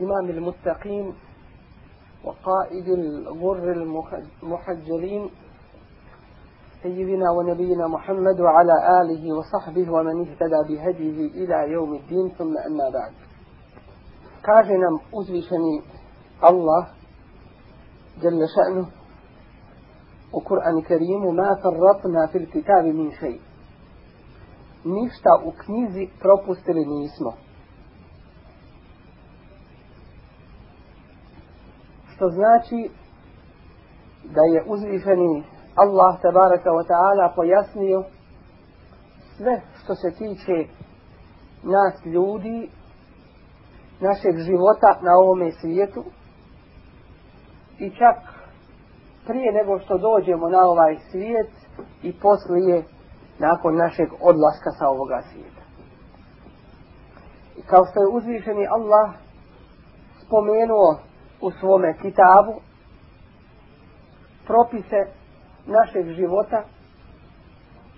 إمام المتقين وقائد الغر المحجلين سيدنا ونبينا محمد وعلى آله وصحبه ومن اهتدى بهديه إلى يوم الدين ثم أما بعد kaže nam Allah جل شأنه Kur'an Kerimu ma farratna fil kitabi min šej. Ništa u knjizi. Što znači da je uzvišeni Allah tabaraka wa ta'ala pojasnio sve što se tiče nas ljudi, našeg života na ovome svijetu i čak prije nego što dođemo na ovaj svijet i poslije nakon našeg odlaska sa ovoga svijeta. I kao što je uzvišeni Allah spomenuo u svome kitabu propise našeg života,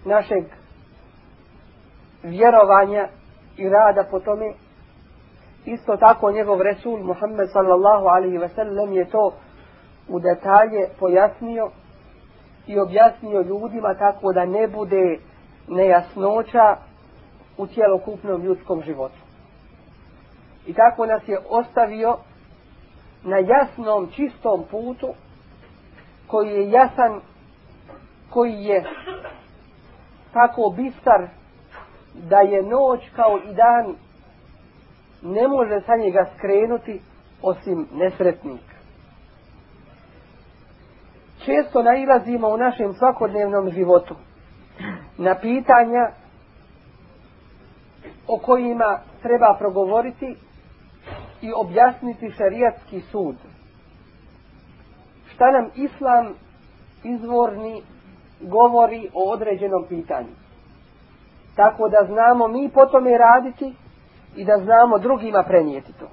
našeg vjerovanja i rada po tome, isto tako njegov Resul Muhammed sallallahu alaihi ve sellem je to u detalje pojasnio i objasnio ljudima tako da ne bude nejasnoća u cjelokupnom ljudskom životu. I tako nas je ostavio na jasnom, čistom putu koji je jasan, koji je tako bistar da je noć kao i dan ne može sa njega skrenuti osim nesretnik često nailazimo u našem svakodnevnom životu na pitanja o kojima treba progovoriti i objasniti šarijatski sud. Šta nam islam izvorni govori o određenom pitanju. Tako da znamo mi po tome raditi i da znamo drugima prenijeti to.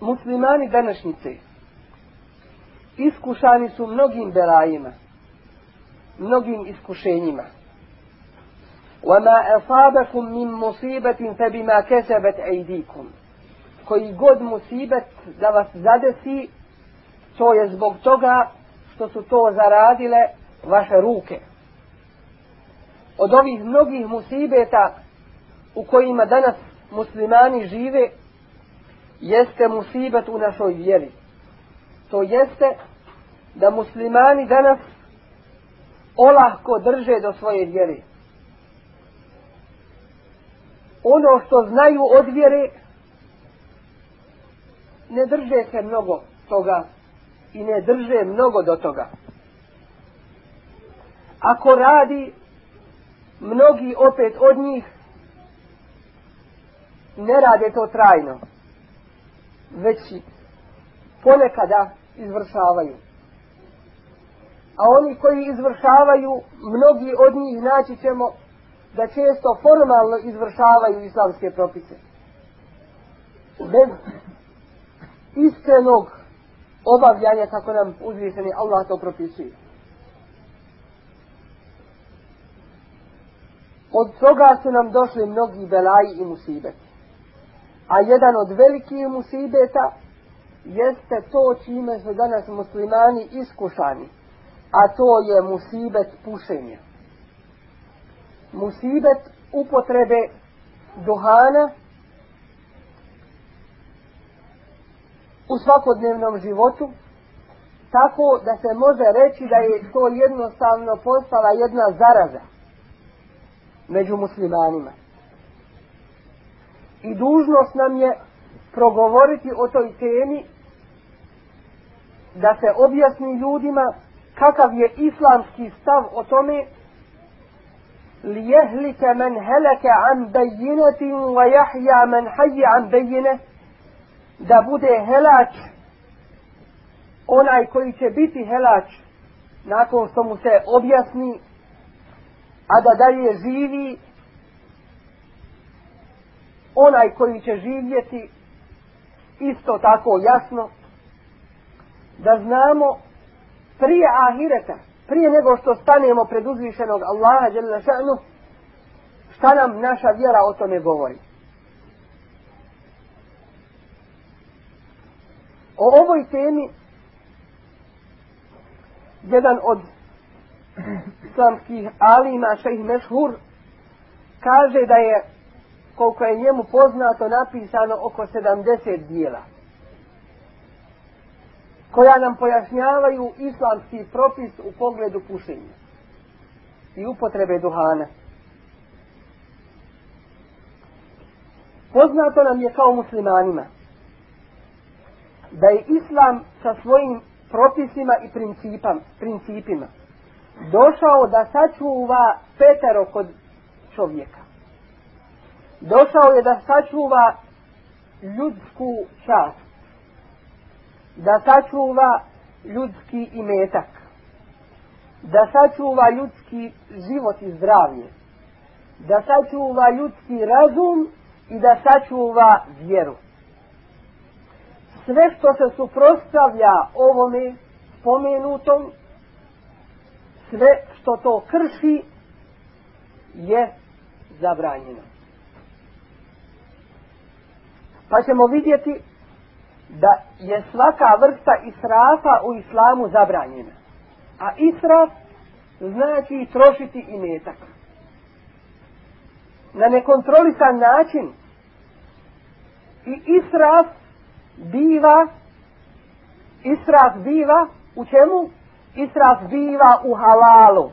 Muslimani današnjice iskušani su mnogim belajima, mnogim iskušenjima. وَمَا أَصَابَكُم مِّن مُصِيبَةٍ فَبِمَا كَسَبَتْ أَيْدِيكُمْ Koji god musibet da vas zadesi, to je zbog toga što su to zaradile vaše ruke. Od ovih mnogih musibeta u kojima danas muslimani žive, jeste musibet u našoj vjeri. To jeste da muslimani danas olahko drže do svoje vjere. ono što znaju od vjere, ne drže se mnogo toga i ne drže mnogo do toga. Ako radi, mnogi opet od njih ne rade to trajno, već ponekada izvršavaju. A oni koji izvršavaju, mnogi od njih naći ćemo da često formalno izvršavaju islamske propise. Bez iskrenog obavljanja kako nam uzvišeni Allah to propisuje. Od toga su nam došli mnogi belaji i musibeti. A jedan od velikih musibeta jeste to čime su danas muslimani iskušani, a to je musibet pušenja. Musibet upotrebe duhana u svakodnevnom životu, tako da se može reći da je to jednostavno postala jedna zaraza među muslimanima. I dužnost nam je progovoriti o toj temi da se objasni ljudima kakav je islamski stav o tome men heleke an bejinetin wa jahja men hajje an bejine da bude helač onaj koji će biti helač nakon što mu se objasni a da dalje živi onaj koji će živjeti isto tako jasno. Da znamo prije ahireta, prije nego što stanemo pred uzvišenog Allaha dželle šanu šta nam naša vjera o tome govori? O ovoj temi jedan od islamskih alima šejh Mešhur kaže da je koliko je njemu poznato napisano oko 70 dijela koja nam pojašnjavaju islamski propis u pogledu pušenja i upotrebe duhana. Poznato nam je kao muslimanima da je islam sa svojim propisima i principima došao da sačuva petero kod čovjeka. Došao je da sačuva ljudsku čast. Da sačuva ljudski imetak. Da sačuva ljudski život i zdravlje. Da sačuva ljudski razum i da sačuva vjeru. Sve što se suprostavlja ovome spomenutom, sve što to krši je zabranjeno. Pa ćemo vidjeti da je svaka vrsta israfa u islamu zabranjena. A israf znači trošiti i metak. Na nekontrolisan način i israf biva israf biva u čemu? Israf biva u halalu.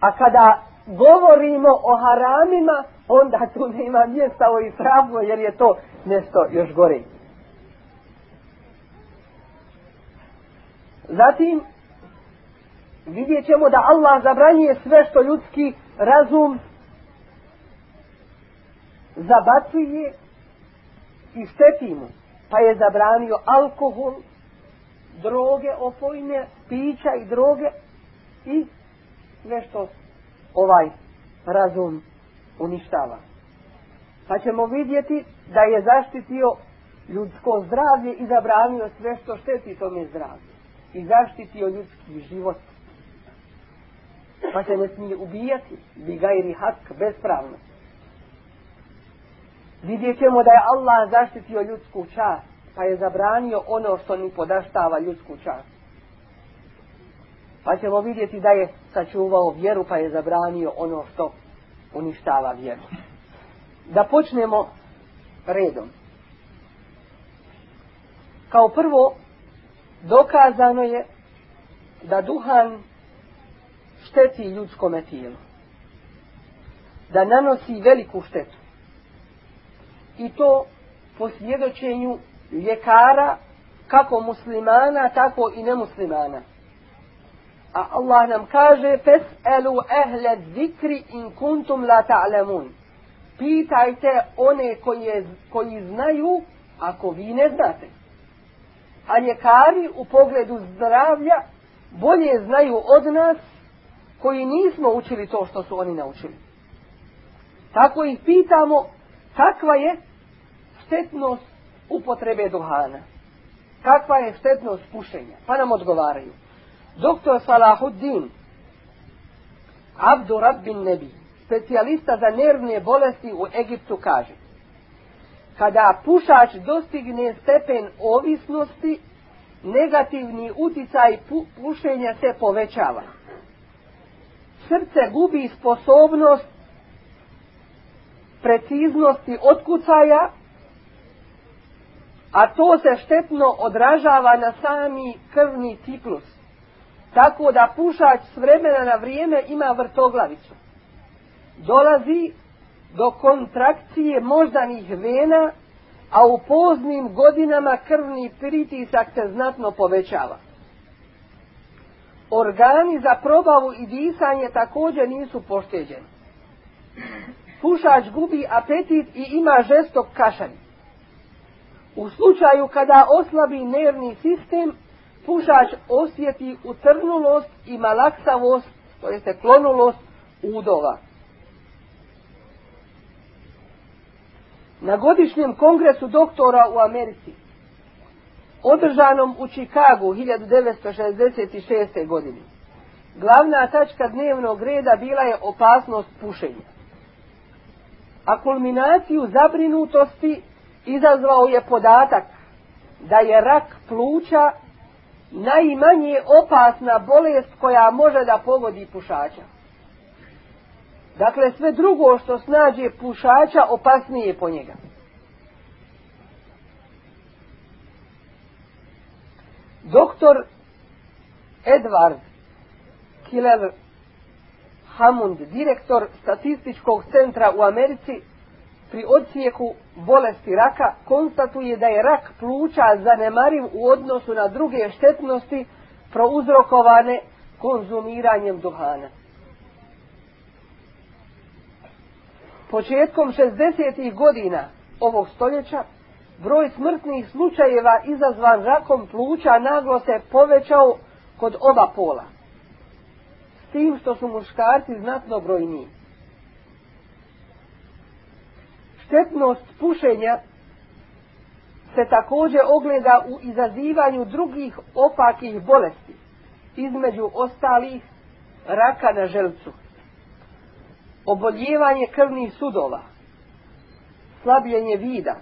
A kada govorimo o haramima, onda tu nema mjesta o israfu jer je to nešto još gore. Zatim, vidjet ćemo da Allah zabranjuje sve što ljudski razum zabacuje i šteti mu. Pa je zabranio alkohol, droge opojne, pića i droge i sve što ovaj razum uništava. Pa ćemo vidjeti da je zaštitio ljudsko zdravlje i zabranio sve što šteti tome zdravlje. I zaštitio ljudski život. Pa se ne smije ubijati, bi gajri hak, bespravno. Vidjet ćemo da je Allah zaštitio ljudsku čast, pa je zabranio ono što ni podaštava ljudsku čast. Pa ćemo vidjeti da je sačuvao vjeru, pa je zabranio ono što uništava vjeru. Da počnemo redom. Kao prvo, dokazano je da duhan šteti ljudskome tijelu. Da nanosi veliku štetu. I to po svjedočenju ljekara, kako muslimana, tako i nemuslimana. A Allah nam kaže, Fes'elu ehle zikri in kuntum la ta'lamun. Pitajte one koji, koji znaju, ako vi ne znate. A ljekari u pogledu zdravlja bolje znaju od nas koji nismo učili to što su oni naučili. Tako ih pitamo kakva je štetnost upotrebe duhana. Kakva je štetnost pušenja? Pa nam odgovaraju. Doktor Salahuddin, Abdu Rabbin Nebi, specijalista za nervne bolesti u Egiptu kaže kada pušač dostigne stepen ovisnosti, negativni uticaj pušenja se povećava. Srce gubi sposobnost preciznosti otkucaja a to se štetno odražava na sami krvni ciklus. Tako da pušač s vremena na vrijeme ima vrtoglavicu. Dolazi do kontrakcije moždanih vena, a u poznim godinama krvni pritisak se znatno povećava. Organi za probavu i disanje također nisu pošteđeni. Pušač gubi apetit i ima žestok kašanj. U slučaju kada oslabi nervni sistem, pušač osjeti utrnulost i malaksavost, to jeste klonulost udova. Na godišnjem kongresu doktora u Americi, održanom u Čikagu 1966. godine, glavna tačka dnevnog reda bila je opasnost pušenja. A kulminaciju zabrinutosti izazvao je podatak da je rak pluća najmanje opasna bolest koja može da pogodi pušača. Dakle, sve drugo što snađe pušača opasnije je po njega. Doktor Edward Killer Hammond, direktor statističkog centra u Americi, pri odsjeku bolesti raka konstatuje da je rak pluća zanemariv u odnosu na druge štetnosti prouzrokovane konzumiranjem duhana. Početkom 60. godina ovog stoljeća broj smrtnih slučajeva izazvan rakom pluća naglo se povećao kod oba pola. S tim što su muškarci znatno brojniji. Štetnost pušenja se također ogleda u izazivanju drugih opakih bolesti, između ostalih raka na želcu, oboljevanje krvnih sudova, slabljenje vida,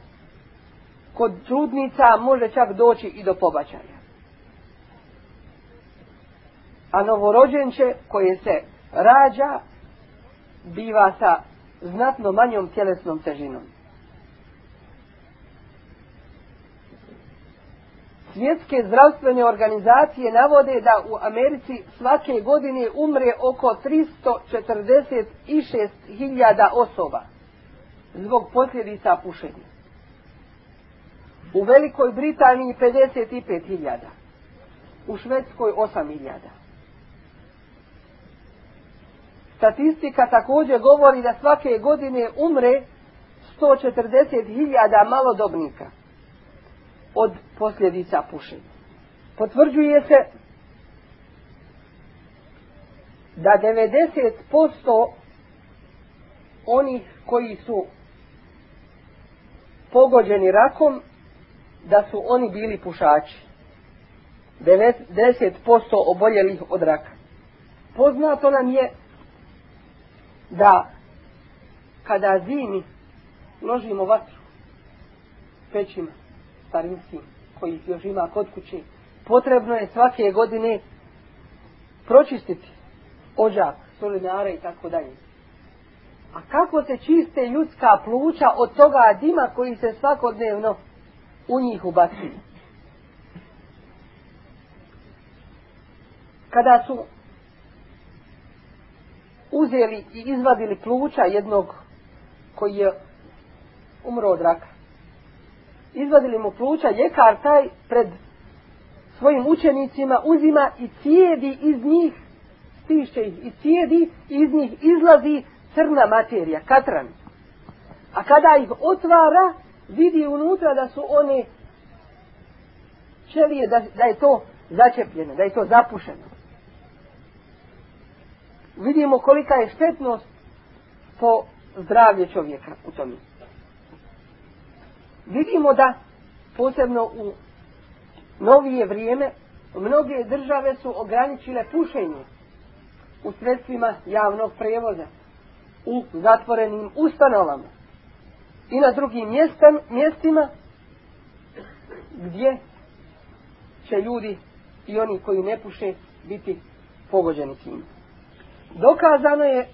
kod trudnica može čak doći i do pobačaja. A novorođenče koje se rađa biva sa znatno manjom tjelesnom težinom. Svjetske zdravstvene organizacije navode da u Americi svake godine umre oko 346.000 osoba zbog posljedica pušenja. U Velikoj Britaniji 55.000. U Švedskoj 8.000. Statistika također govori da svake godine umre 140.000 malodobnika od posljedica pušenja. Potvrđuje se da 90% onih koji su pogođeni rakom, da su oni bili pušači. 90% oboljelih od raka. Poznato nam je da kada zimi ložimo vatru pećima starinskim kojih još ima kod kuće potrebno je svake godine pročistiti ođak, solinare i tako dalje. A kako se čiste ljudska pluća od toga dima koji se svakodnevno u njih ubacuje? Kada su uzeli i izvadili pluća jednog koji je umro od raka. Izvadili mu pluća, ljekar taj pred svojim učenicima uzima i cijedi iz njih, stiše ih i cijedi iz njih izlazi crna materija, katran. A kada ih otvara, vidi unutra da su one čelije, da, da je to začepljeno, da je to zapušeno vidimo kolika je štetnost po zdravlje čovjeka u tome. Vidimo da posebno u novije vrijeme mnoge države su ograničile pušenje u sredstvima javnog prevoza, u zatvorenim ustanovama i na drugim mjestan, mjestima gdje će ljudi i oni koji ne puše biti pogođeni tim. Dokazano je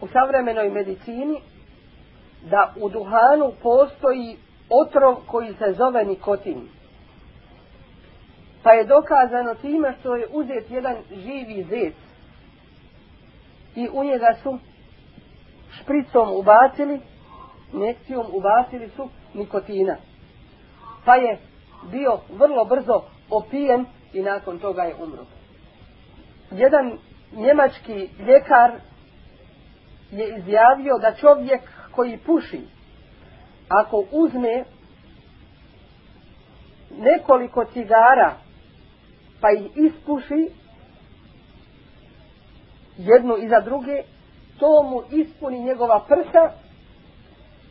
u savremenoj medicini da u duhanu postoji otrov koji se zove nikotin. Pa je dokazano time što je uzet jedan živi zec i u njega su špricom ubacili, nekcijom ubacili su nikotina. Pa je bio vrlo brzo opijen i nakon toga je umro. Jedan njemački ljekar je izjavio da čovjek koji puši, ako uzme nekoliko cigara, pa ih ispuši, jednu iza druge, to mu ispuni njegova prsa,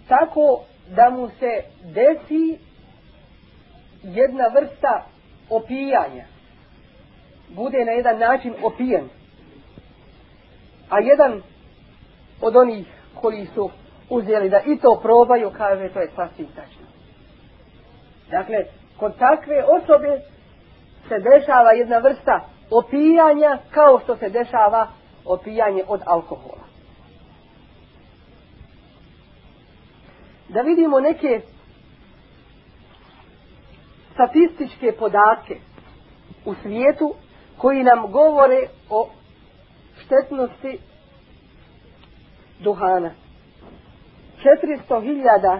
tako da mu se desi jedna vrsta opijanja. Bude na jedan način opijen. A jedan od onih koji su uzeli da i to probaju, kaže to je sasvim tačno. Dakle, kod takve osobe se dešava jedna vrsta opijanja kao što se dešava opijanje od alkohola. Da vidimo neke statističke podatke u svijetu koji nam govore o štetnosti duhana. 400.000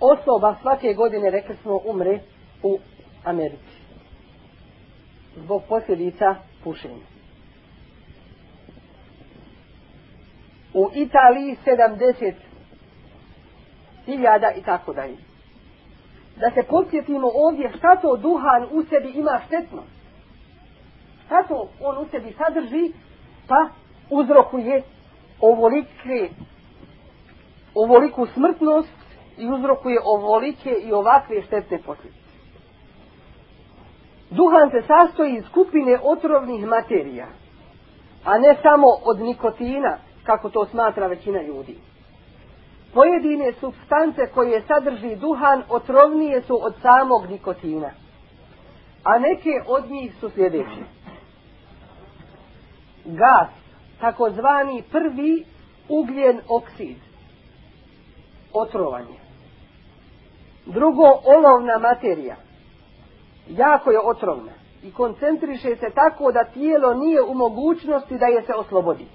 osoba svake godine, rekli smo, umre u Americi. Zbog posljedica pušenja. U Italiji 70 hiljada i tako dalje. Da se podsjetimo ovdje šta to duhan u sebi ima štetno. Šta to on u sebi sadrži, pa uzrokuje ovolike, ovoliku smrtnost i uzrokuje ovolike i ovakve štetne posljedice. Duhan se sastoji iz skupine otrovnih materija, a ne samo od nikotina, kako to smatra većina ljudi. Pojedine substance koje sadrži duhan otrovnije su od samog nikotina, a neke od njih su sljedeće. Gas, takozvani prvi ugljen oksid, otrovanje. Drugo, olovna materija, jako je otrovna i koncentriše se tako da tijelo nije u mogućnosti da je se oslobodi.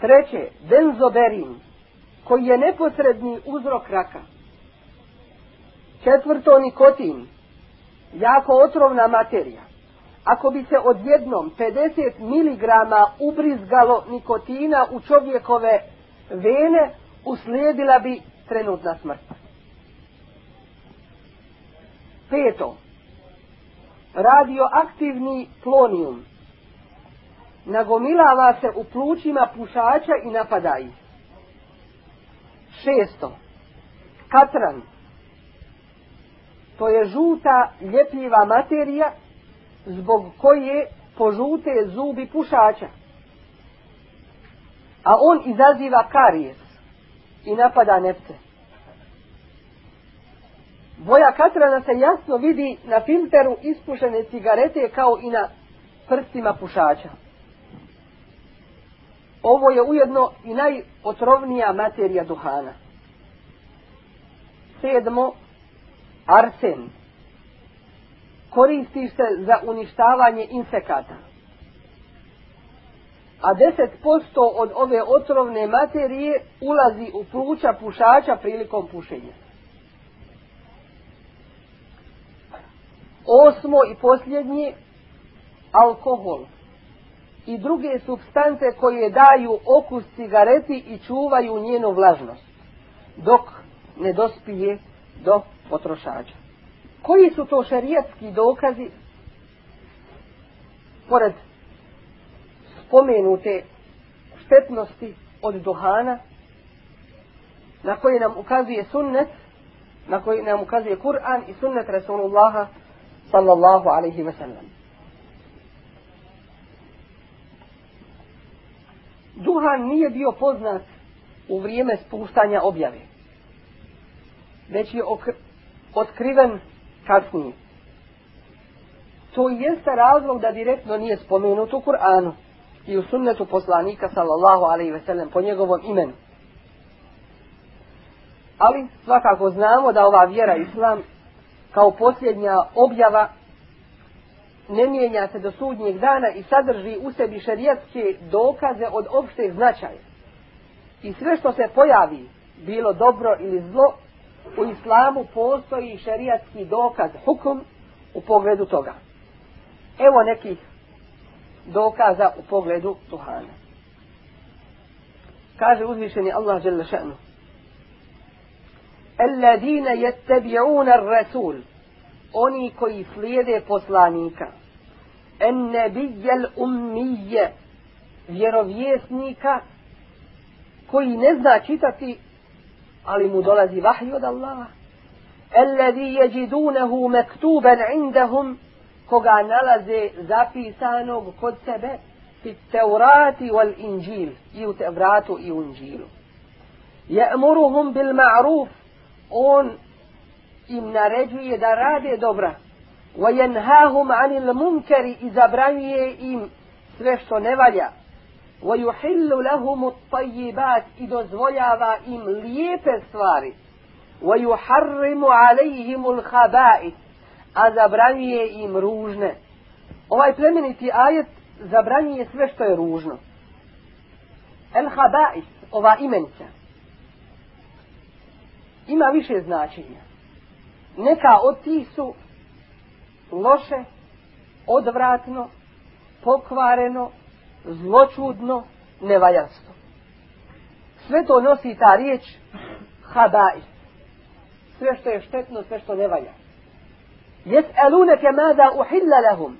Treće, benzoberin, koji je neposredni uzrok raka. Četvrto, nikotin, jako otrovna materija. Ako bi se odjednom 50 miligrama ubrizgalo nikotina u čovjekove vene, uslijedila bi trenutna smrt. Peto, radioaktivni plonijum nagomilava se u plućima pušača i napada ih. Šesto, katran, to je žuta ljepljiva materija zbog koje požute zubi pušača. A on izaziva karijes i napada nepce. Boja katrana se jasno vidi na filteru ispušene cigarete kao i na prstima pušača. Ovo je ujedno i najotrovnija materija duhana. Sedmo, arsen. Koristi se za uništavanje insekata. A deset posto od ove otrovne materije ulazi u pluća pušača prilikom pušenja. Osmo i posljednje, alkohol i druge substance koje daju okus cigareti i čuvaju njenu vlažnost, dok ne dospije do potrošača. Koji su to šarijatski dokazi, pored spomenute štetnosti od duhana, na koje nam ukazuje sunnet, na koji nam ukazuje Kur'an i sunnet Rasulullaha sallallahu alaihi wa sallam. Duhan nije bio poznat u vrijeme spuštanja objave, već je otkriven kasnije. To jeste razlog da direktno nije spomenut u Kur'anu i u sunnetu poslanika sallallahu alaihi ve sellem po njegovom imenu. Ali svakako znamo da ova vjera islam kao posljednja objava ne mijenja se do sudnjeg dana i sadrži u sebi šerijatske dokaze od opšteg značaja. I sve što se pojavi, bilo dobro ili zlo, u islamu postoji šerijatski dokaz, hukum u pogledu toga. Evo nekih dokaza u pogledu duhana. Kaže uzvišeni Allah žele še'nu. Alladine jettebi'una rasul oni koji slijede poslanika en nebijel ummije vjerovjesnika koji ne zna čitati ali mu dolazi vahij od Allaha الذي يجدونه مكتوبا عندهم koga nalaze zapisanog kod sebe fi teurati wal inđil i u tevratu i u inđilu. Je'muruhum bil ma'ruf on im naređuje da rade dobra. وَيَنْهَاهُمْ عَنِ الْمُنْكَرِ I zabranjuje im sve što ne valja. وَيُحِلُّ لَهُمُ الطَّيِّبَاتِ I dozvoljava im lijepe stvari. وَيُحَرِّمُ عَلَيْهِمُ الْخَبَائِثِ A zabranjuje im ružne. Ovaj plemeniti ajet zabranjuje sve što je ružno. El habais, ova imenica, ima više značenja. Neka od tih su loše, odvratno, pokvareno, zločudno, nevaljanstvo. Sve to nosi ta riječ habais. Sve što je štetno, sve što ne valja. Eluneke mada uhilla lahum.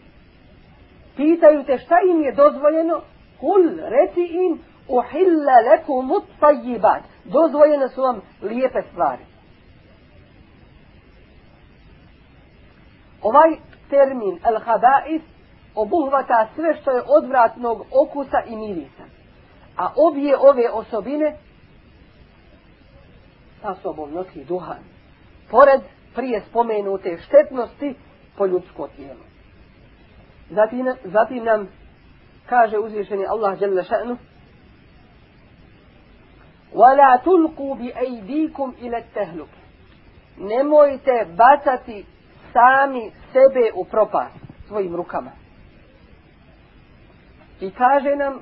Pitaju te šta im je dozvoljeno? Kul, reci im, uhilla lekum tajibat. Dozvoljene su vam lijepe stvari. Ovaj termin al-habais obuhvata sve što je odvratnog okusa i mirisa. A obje ove osobine sa sobom nosi duhan. Pored prije spomenute štetnosti po ljudsko tijelo. Zatim, zatim nam kaže uzvišeni Allah dželle šanu وَلَا تُلْقُوا بِأَيْدِيكُمْ إِلَى التَّهْلُكِ Nemojte bacati sami sebe u propast svojim rukama. I kaže nam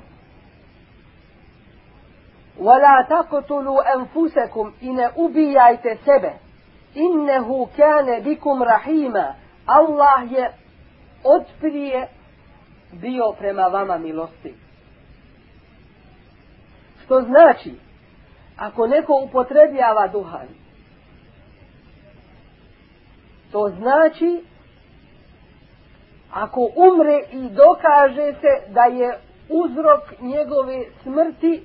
وَلَا تَقْتُلُوا أَنفُسَكُمْ I ubijajte sebe innehu kane bikum rahima, Allah je otprije bio prema vama milosti. Što znači, ako neko upotrebljava duhan, to znači, ako umre i dokaže se da je uzrok njegove smrti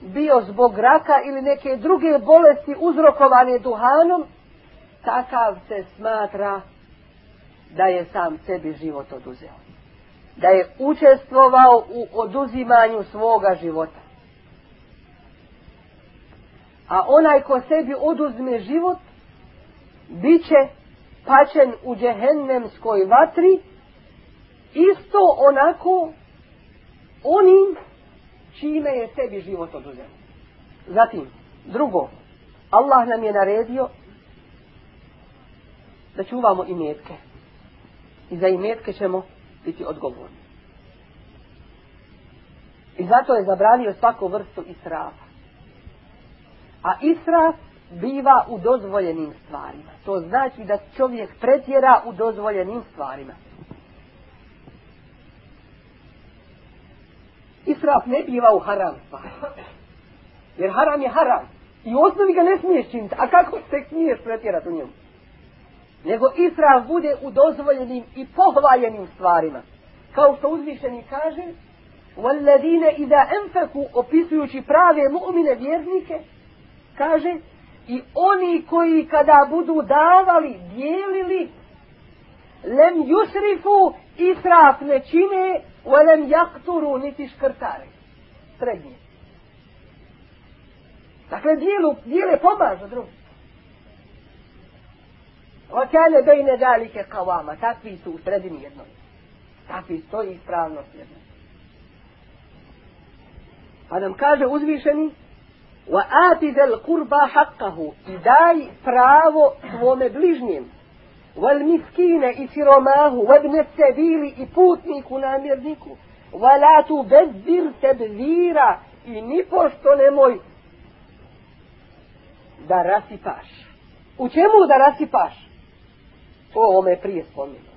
bio zbog raka ili neke druge bolesti uzrokovane duhanom, takav se smatra da je sam sebi život oduzeo. Da je učestvovao u oduzimanju svoga života. A onaj ko sebi oduzme život, bit će pačen u džehennemskoj vatri, isto onako onim čime je sebi život oduzeo. Zatim, drugo, Allah nam je naredio da čuvamo i metke i za imetke ćemo biti odgovorni. I zato je zabranio svaku vrstu israfa. A israf biva u dozvoljenim stvarima. To znači da čovjek pretjera u dozvoljenim stvarima. Israf ne biva u haram stvarima. Jer haram je haram. I u osnovi ga ne smiješ činiti. A kako se smiješ pretjerati u njemu? nego israf bude u dozvoljenim i pohvaljenim stvarima. Kao što uzvišeni kaže, وَالَّذِينَ إِذَا أَنْفَكُوا opisujući prave mu'mine vjernike, kaže, i oni koji kada budu davali, dijelili, lem yusrifu israf ne čine, lem jakturu niti škrtare. Srednje. Dakle, dijelu, dijele pomažu drugi. Okane bejne dalike kavama, takvi su u sredini jednoj. Takvi stoji ispravnost jednoj. Pa nam kaže uzvišeni, wa atizel kurba haqqahu i daj pravo svome bližnjem, wal miskine i siromahu, wabne sebili i putniku namjerniku, wala tu bezbir tebzira i nipošto nemoj da rasipaš. U čemu da rasipaš? O ome prije spomenuto.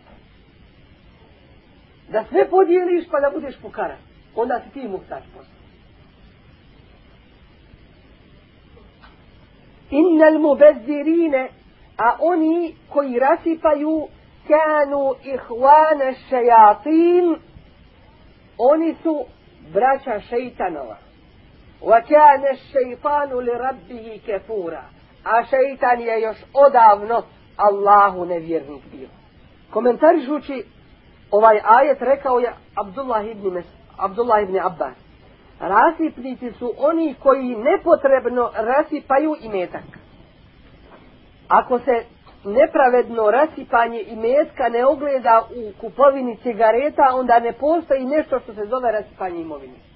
Da sve podijeliš pa da budeš pokaran. Onda si ti muhtač posao. Innal mubezzirine, a oni koji rasipaju kanu ihvane šejatin, oni su braća šeitanova. Wa kane šeitanu li rabbihi kefura. A šeitan je još odavno Allahu nevjernik bio. Komentarišući ovaj ajet rekao je Abdullah ibn, Mes, Abdullah ibn Abbas. Rasipnici su oni koji nepotrebno rasipaju imetak. ako se nepravedno rasipanje i metka ne ogleda u kupovini cigareta, onda ne postoji nešto što se zove rasipanje imovine.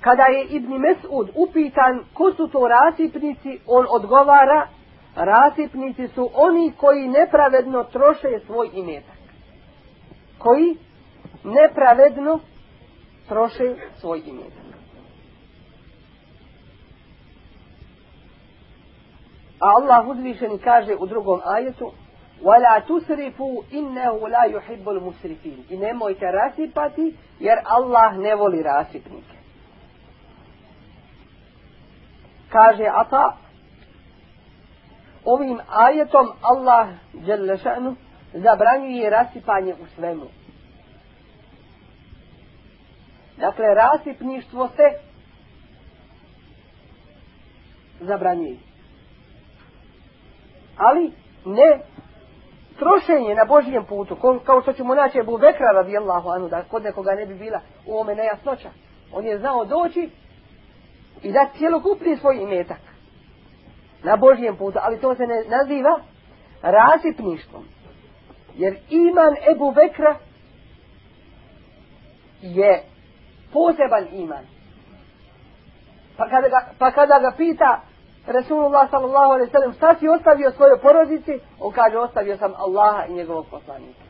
Kada je Ibn Mesud upitan ko su to rasipnici, on odgovara, rasipnici su oni koji nepravedno troše svoj imetak. Koji nepravedno troše svoj imetak. A Allah uzvišeni kaže u drugom ajetu وَلَا تُسْرِفُوا إِنَّهُ لَا يُحِبُّ الْمُسْرِفِينَ I nemojte rasipati jer Allah ne voli rasipnike. Kaže Ata ovim ajetom Allah šanu, zabranjuje rasipanje u svemu. Dakle, rasipništvo se zabranjuje ali ne trošenje na Božijem putu, kao što ćemo naći Ebu Bekra radijallahu anu, da kod nekoga ne bi bila u ome nejasnoća. On je znao doći i dati cijelokupni svoj imetak na Božijem putu, ali to se ne naziva rasipništvom. Jer iman Ebu Bekra je poseban iman. Pa kada ga, pa kada ga pita Resulullah sallallahu alaihi sallam, šta si ostavio svojoj porodici? On kaže, ostavio sam Allaha i njegovog poslanika.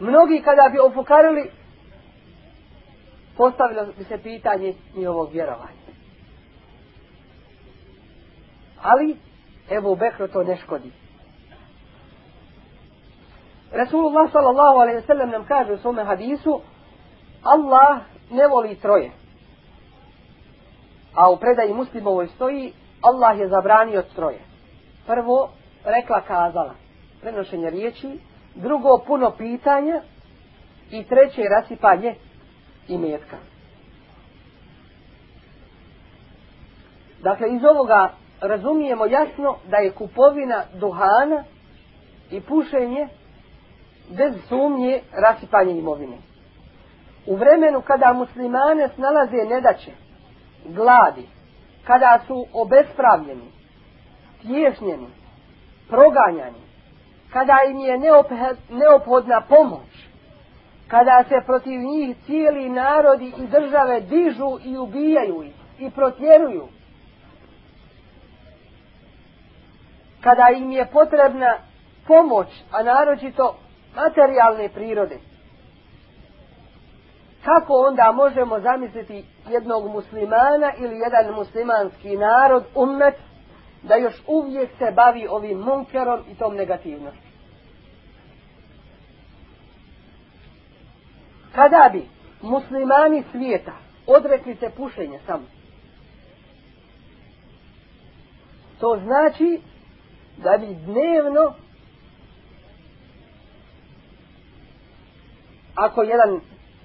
Mnogi kada bi ofukarili, postavilo bi se pitanje njihovog vjerovanja. Ali, evo Bekru to ne škodi. Resulullah sallallahu alaihi sallam nam kaže u svome hadisu, Allah ne voli troje. A u predaji muslimovoj stoji Allah je zabranio troje. Prvo, rekla kazala, prenošenje riječi, drugo, puno pitanja i treće, rasipanje i metka. Dakle, iz ovoga razumijemo jasno da je kupovina duhana i pušenje bez sumnje rasipanje imovine. U vremenu kada muslimane snalaze nedaće, gladi, kada su obespravljeni, tješnjeni, proganjani, kada im je neophodna pomoć, kada se protiv njih cijeli narodi i države dižu i ubijaju ih i protjeruju, kada im je potrebna pomoć, a naročito materijalne prirode, kako onda možemo zamisliti jednog muslimana ili jedan muslimanski narod, umet, da još uvijek se bavi ovim munkerom i tom negativnošću. Kada bi muslimani svijeta odrekli se pušenja samo, to znači da bi dnevno ako jedan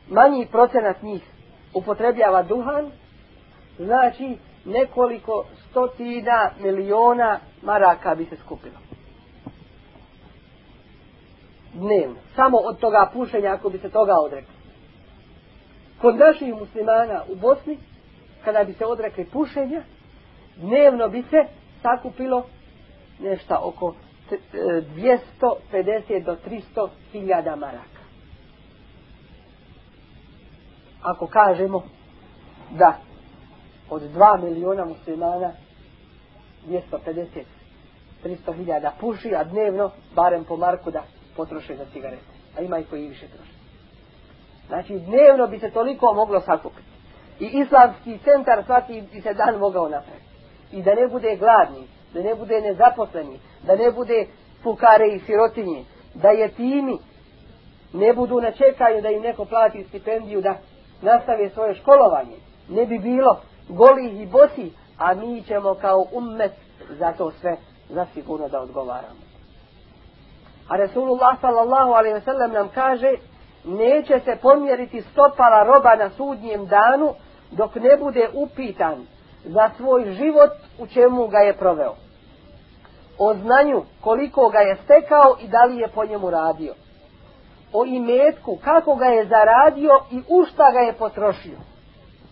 manji procenat njih upotrebljava duhan, znači nekoliko stotina miliona maraka bi se skupilo. Dnevno. Samo od toga pušenja ako bi se toga odrekli. Kod naših muslimana u Bosni, kada bi se odrekli pušenja, dnevno bi se sakupilo nešto oko 250 do 300 hiljada maraka. ako kažemo da od 2 miliona muslimana 250 300 hiljada puši, a dnevno barem po marku da potroše za cigarete. A ima i koji više troše. Znači dnevno bi se toliko moglo sakupiti. I islamski centar svaki bi se dan mogao napraviti. I da ne bude gladni, da ne bude nezaposleni, da ne bude fukare i sirotinje, da je timi ne budu na čekanju da im neko plati stipendiju da nastave svoje školovanje, ne bi bilo golih i bosi, a mi ćemo kao ummet za to sve zasigurno da odgovaramo. A Resulullah sallallahu alaihi nam kaže neće se pomjeriti stopala roba na sudnjem danu dok ne bude upitan za svoj život u čemu ga je proveo. O znanju koliko ga je stekao i da li je po njemu radio o imetku, kako ga je zaradio i u šta ga je potrošio.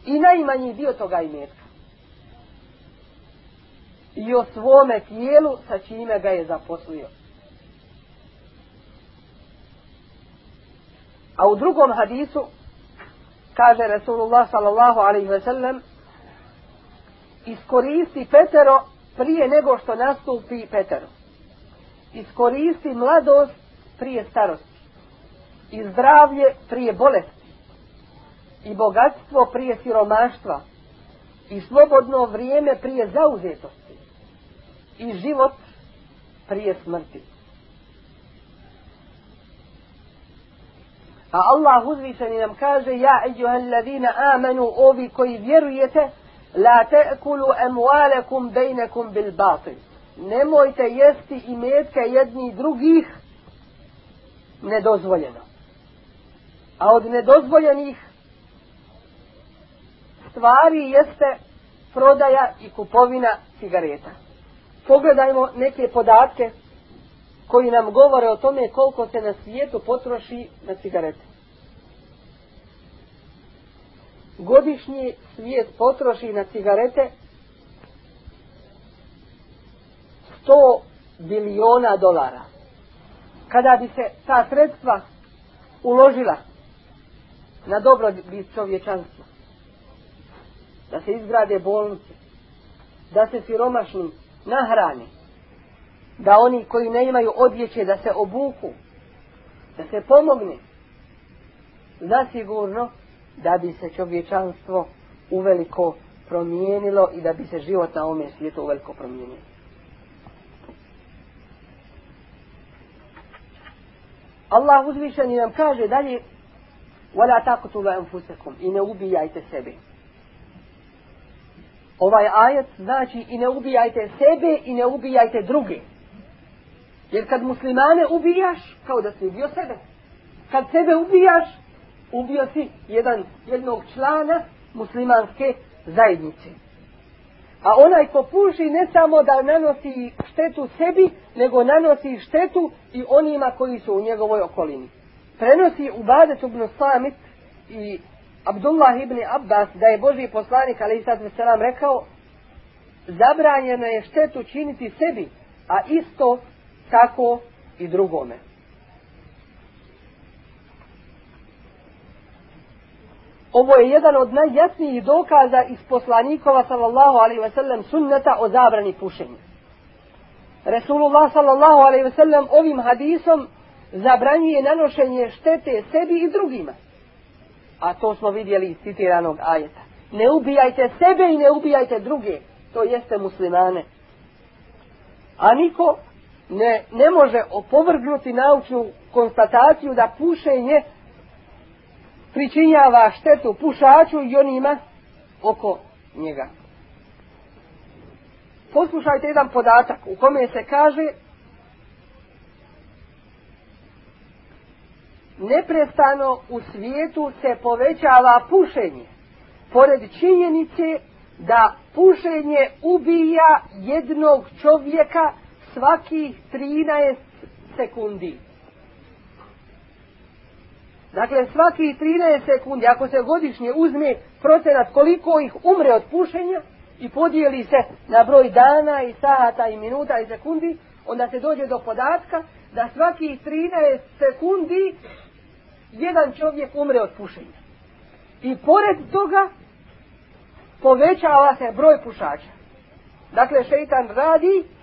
I najmanji dio toga imetka. i o svome tijelu sa čime ga je zaposlio. A u drugom hadisu kaže Rasulullah sallallahu alaihi ve sellem iskoristi Petero prije nego što nastupi Petero. Iskoristi mladost prije starosti. I zdravlje prije bolesti. I bogatstvo prije siromaštva. I slobodno vrijeme prije zauzetosti. I život prije smrti. A Allah uzvišeni nam kaže Ja eđuhalladina amanu ovi koji vjerujete La te'kulu emualekum bejnekum bil batil. Nemojte jesti i metke jedni drugih nedozvoljeno. A od nedozvoljenih stvari jeste prodaja i kupovina cigareta. Pogledajmo neke podatke koji nam govore o tome koliko se na svijetu potroši na cigarete. Godišnji svijet potroši na cigarete 100 biliona dolara. Kada bi se ta sredstva uložila na dobro čovječanstva, da se izgrade bolnice, da se siromašni nahrani, da oni koji ne imaju odjeće da se obuku, da se pomogne, zasigurno da bi se čovječanstvo uveliko promijenilo i da bi se život na ovome svijetu uveliko promijenio. Allah uzvišeni nam kaže dalje وَلَا تَقْتُلُوا أَنفُسَكُمْ I ne ubijajte sebe. Ovaj ajet znači i ne ubijajte sebe i ne ubijajte druge. Jer kad muslimane ubijaš, kao da si ubio sebe. Kad sebe ubijaš, ubio si jedan, jednog člana muslimanske zajednice. A onaj ko puši ne samo da nanosi štetu sebi, nego nanosi štetu i onima koji su u njegovoj okolini. Prenosi u Badet ibn Samit i Abdullah ibn Abbas da je Boži poslanik ali sad selam rekao zabranjeno je štetu činiti sebi, a isto tako i drugome. Ovo je jedan od najjasnijih dokaza iz poslanikova sallallahu alaihi ve sellem sunneta o zabrani pušenja. Resulullah sallallahu alaihi ve sellem ovim hadisom zabranjuje nanošenje štete sebi i drugima. A to smo vidjeli iz citiranog ajeta. Ne ubijajte sebe i ne ubijajte druge. To jeste muslimane. A niko ne, ne može opovrgnuti naučnu konstataciju da pušenje pričinjava štetu pušaču i onima oko njega. Poslušajte jedan podatak u kome se kaže neprestano u svijetu se povećava pušenje. Pored činjenice da pušenje ubija jednog čovjeka svakih 13 sekundi. Dakle, svaki 13 sekundi, ako se godišnje uzme procenat koliko ih umre od pušenja i podijeli se na broj dana i sata i minuta i sekundi, onda se dođe do podatka da svaki 13 sekundi jedan čovjek umre od pušenja. I pored toga povećava se broj pušača. Dakle, šeitan radi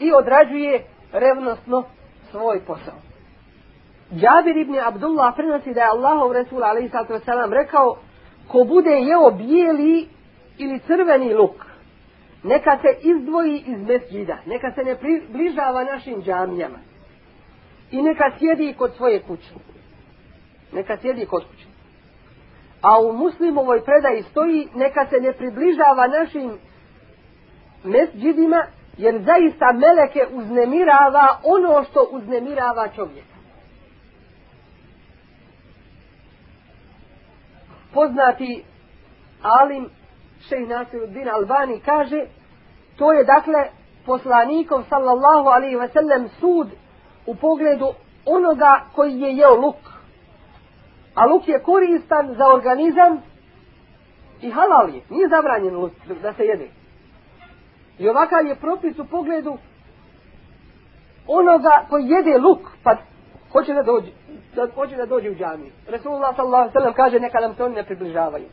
i odrađuje revnostno svoj posao. Džabir ibn Abdullah prenosi da je Allahov Resul a.s. rekao ko bude jeo bijeli ili crveni luk neka se izdvoji iz mesđida neka se ne približava našim džamijama i neka sjedi kod svoje kuće neka sjedi kod kuće a u muslimovoj predaji stoji neka se ne približava našim mesđidima jer zaista meleke uznemirava ono što uznemirava čovjek poznati Alim Šejh Nasiruddin Albani kaže to je dakle poslanikov sallallahu alaihi ve sellem sud u pogledu onoga koji je jeo luk. A luk je koristan za organizam i halal je. Nije zabranjen luk da se jede. I ovakav je propis u pogledu onoga koji jede luk, pa hoće da dođe, da, hoće da dođe u džamiju. Resulullah sallallahu sallam kaže neka nam se oni ne približavaju.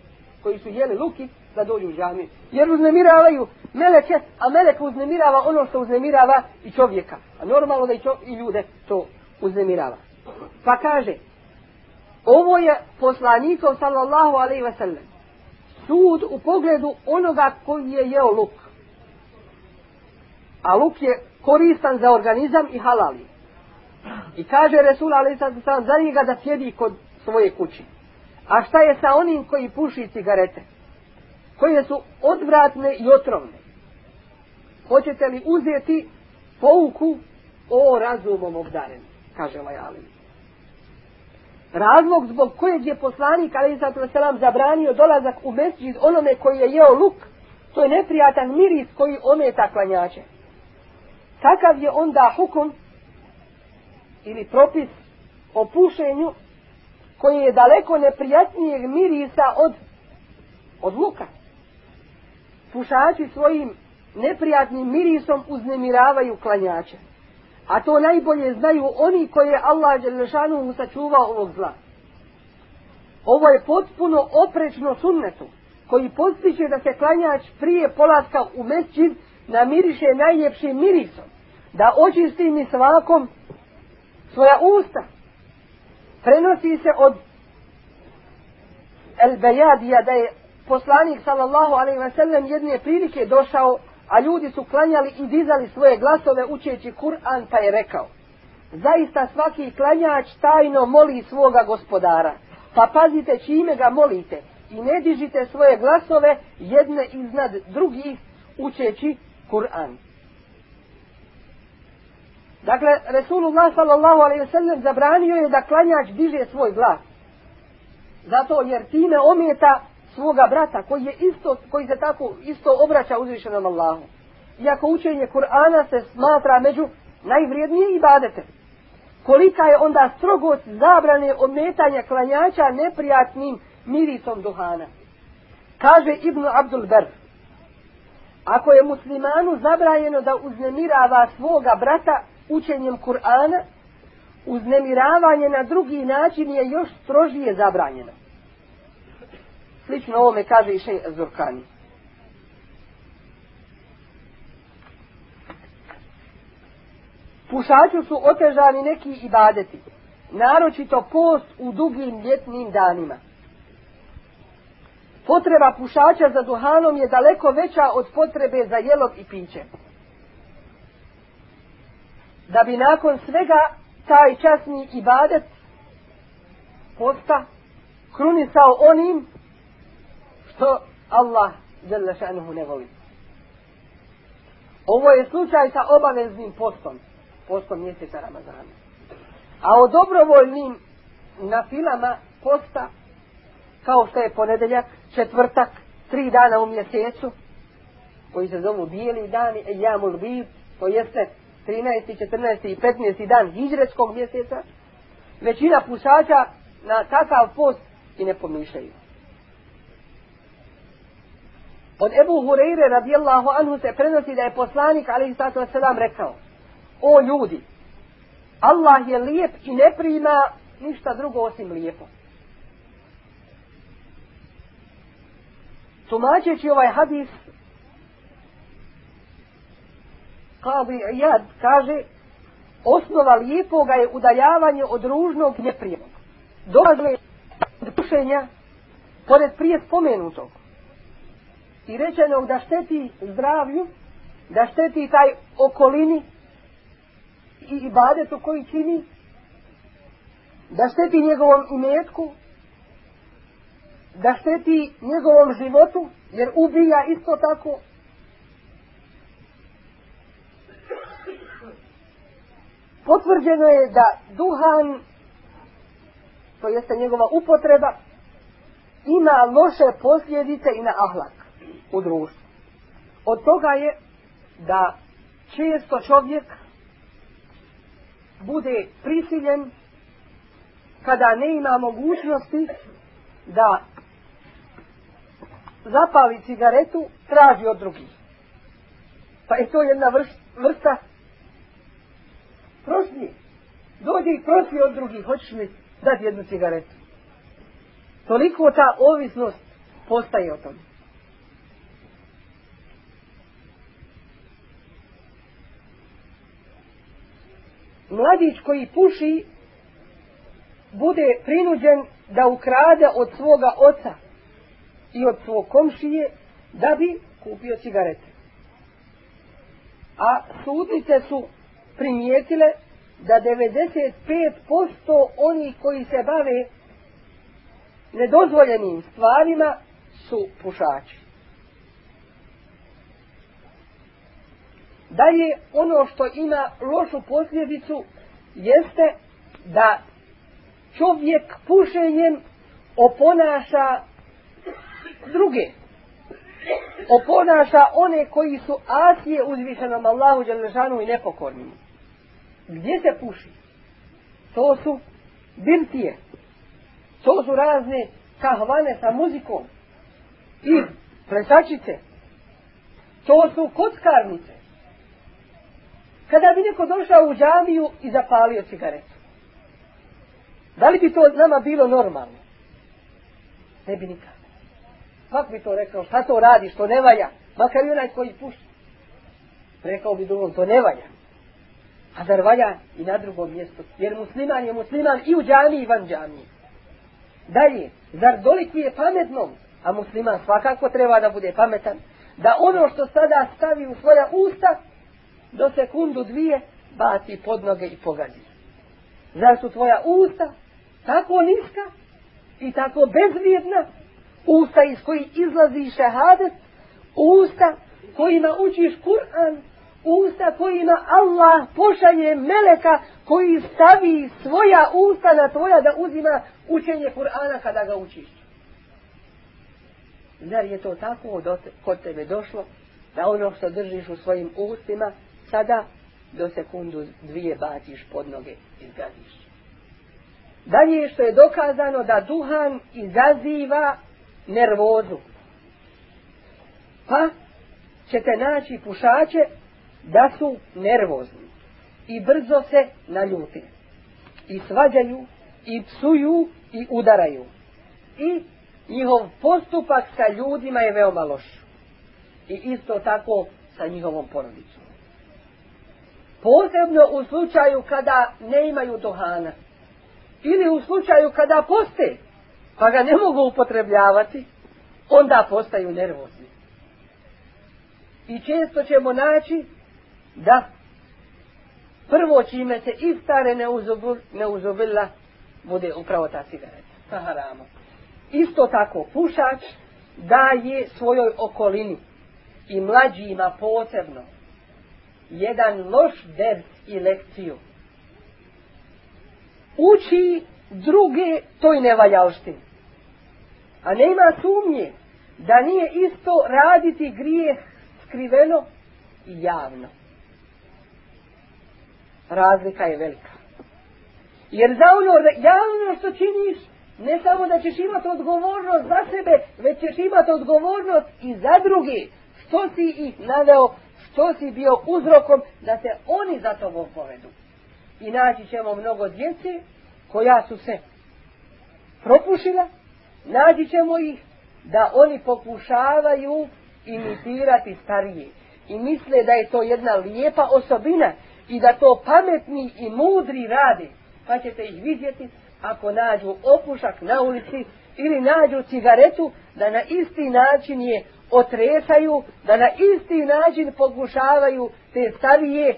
Koji su jeli luki da dođu u džamiju. Jer uznemiravaju meleke, a melek uznemirava ono što uznemirava i čovjeka. A normalno da i, čo, i ljude to uznemirava. Pa kaže, ovo je poslanikov sallallahu alaihi ve sellem. Sud u pogledu onoga koji je jeo luk. A luk je koristan za organizam i halali. I kaže Resul sallam za njega da sjedi kod svoje kući. A šta je sa onim koji puši cigarete? Koje su odvratne i otrovne. Hoćete li uzeti pouku o razumom obdaren? Kaže ovaj. Razlog zbog kojeg je poslanik selam zabranio dolazak u mesdžid onome koji je jeo luk, to je neprijatan miris koji ometa klanjače. Takav je onda hukum ili propis o pušenju koji je daleko neprijatnijeg mirisa od, od luka. Pušači svojim neprijatnim mirisom uznemiravaju klanjače. A to najbolje znaju oni koji je Allah Đelešanu sačuvao ovog zla. Ovo je potpuno oprečno sunnetu, koji postiče da se klanjač prije polaska u mesčin namiriše najljepšim mirisom, da očisti mi svakom svoja usta. Prenosi se od El Bejadija da je poslanik sallallahu alaihi ve sellem jedne prilike došao a ljudi su klanjali i dizali svoje glasove učeći Kur'an pa je rekao zaista svaki klanjač tajno moli svoga gospodara pa pazite čime ga molite i ne dižite svoje glasove jedne iznad drugih učeći Kur'an dakle Resulullah sallallahu alaihi sallam zabranio je da klanjač diže svoj glas zato jer time ometa svoga brata koji je isto, koji se tako isto obraća uzvišenom Allahu. Iako učenje Kur'ana se smatra među najvrijednije ibadete. Kolika je onda strogost zabrane ometanja klanjača neprijatnim mirisom duhana. Kaže Ibn Abdul Ber, ako je muslimanu zabranjeno da uznemirava svoga brata učenjem Kur'ana, uznemiravanje na drugi način je još strožije zabranjeno. Slično ovome kaže i šej Zurkani. Pušaču su otežani neki ibadeti, naročito post u dugim ljetnim danima. Potreba pušača za duhanom je daleko veća od potrebe za jelom i pićem. Da bi nakon svega taj časni ibadet posta krunisao onim što Allah žele šanuhu ne voli. Ovo je slučaj sa obaveznim postom, postom mjeseca Ramazana. A o dobrovoljnim na filama posta, kao što je ponedeljak, četvrtak, tri dana u mjesecu, koji se zovu bijeli dani, e jamul bid, to jeste 13. 14. i 15. dan hijđretskog mjeseca, većina pušača na takav post i ne pomišljaju. Od Ebu Hureyre radijallahu anhu se prenosi da je poslanik alaihi sallatu rekao O ljudi, Allah je lijep i ne prima ništa drugo osim lijepo. Tumačeći ovaj hadis, Kabi Iyad kaže, osnova lijepoga je udaljavanje od ružnog neprijenog. Dolazle od pušenja, pored prije spomenutog, i rečenog da šteti zdravlju, da šteti taj okolini i ibadetu koji čini, da šteti njegovom imetku, da šteti njegovom životu, jer ubija isto tako. Potvrđeno je da duhan, to jeste njegova upotreba, ima loše posljedice i na ahlak u društvu. Od toga je da često čovjek bude prisiljen kada ne ima mogućnosti da zapali cigaretu, traži od drugih. Pa je to jedna vrsta prošnje. Dođe i prosi od drugih, hoćeš mi dati jednu cigaretu. Toliko ta ovisnost postaje o tome. Mladić koji puši bude prinuđen da ukrade od svoga oca i od svog komšije da bi kupio cigarete. A sudnice su primijetile da 95% onih koji se bave nedozvoljenim stvarima su pušači. Dalje, ono što ima lošu posljedicu jeste da čovjek pušenjem oponaša druge. Oponaša one koji su asije uzvišenom Allahu Đelešanu i nepokornima. Gdje se puši? To su birtije. To su razne kahvane sa muzikom. I plesačice. To su kockarnice. Kada bi neko došao u džamiju i zapalio cigaretu. Da li bi to nama bilo normalno? Ne bi nikad. Kako bi to rekao? Šta to radi? Što ne valja? Makar i onaj koji pušta. Rekao bi drugom, to ne valja. A zar valja i na drugom mjestu? Jer musliman je musliman i u džami i van džami. Dalje, zar doliki je pametnom? A musliman svakako treba da bude pametan. Da ono što sada stavi u svoja usta, do sekundu dvije, baci pod noge i pogazi. Zar su tvoja usta tako niska i tako bezvrijedna, usta iz koji izlazi šehadet, usta kojima učiš Kur'an, usta kojima Allah pošalje meleka koji stavi svoja usta na tvoja da uzima učenje Kur'ana kada ga učiš. Zar je to tako kod tebe došlo da ono što držiš u svojim ustima sada do sekundu dvije baciš pod noge i zgaziš. Dalje što je dokazano da duhan izaziva nervozu. Pa ćete naći pušače da su nervozni i brzo se naljuti. I svađaju, i psuju, i udaraju. I njihov postupak sa ljudima je veoma loš. I isto tako sa njihovom porodicom. Posebno u slučaju kada ne imaju dohana. Ili u slučaju kada poste, pa ga ne mogu upotrebljavati, onda postaju nervozni. I često ćemo naći da prvo čime se iftare neuzubila bude upravo ta cigareta sa haramom. Isto tako pušač daje svojoj okolini i mlađima posebno jedan loš ders i lekciju. Uči druge toj nevaljalštini. A nema sumnje da nije isto raditi grijeh skriveno i javno. Razlika je velika. Jer za ono javno što činiš, ne samo da ćeš imati odgovornost za sebe, već ćeš imati odgovornost i za druge. Što si ih naveo, što si bio uzrokom da se oni za tobom povedu. I naći ćemo mnogo djece koja su se propušila, naći ćemo ih da oni pokušavaju imitirati starije. I misle da je to jedna lijepa osobina i da to pametni i mudri rade. Pa ćete ih vidjeti ako nađu opušak na ulici ili nađu cigaretu da na isti način je otresaju, da na isti način pokušavaju te starije,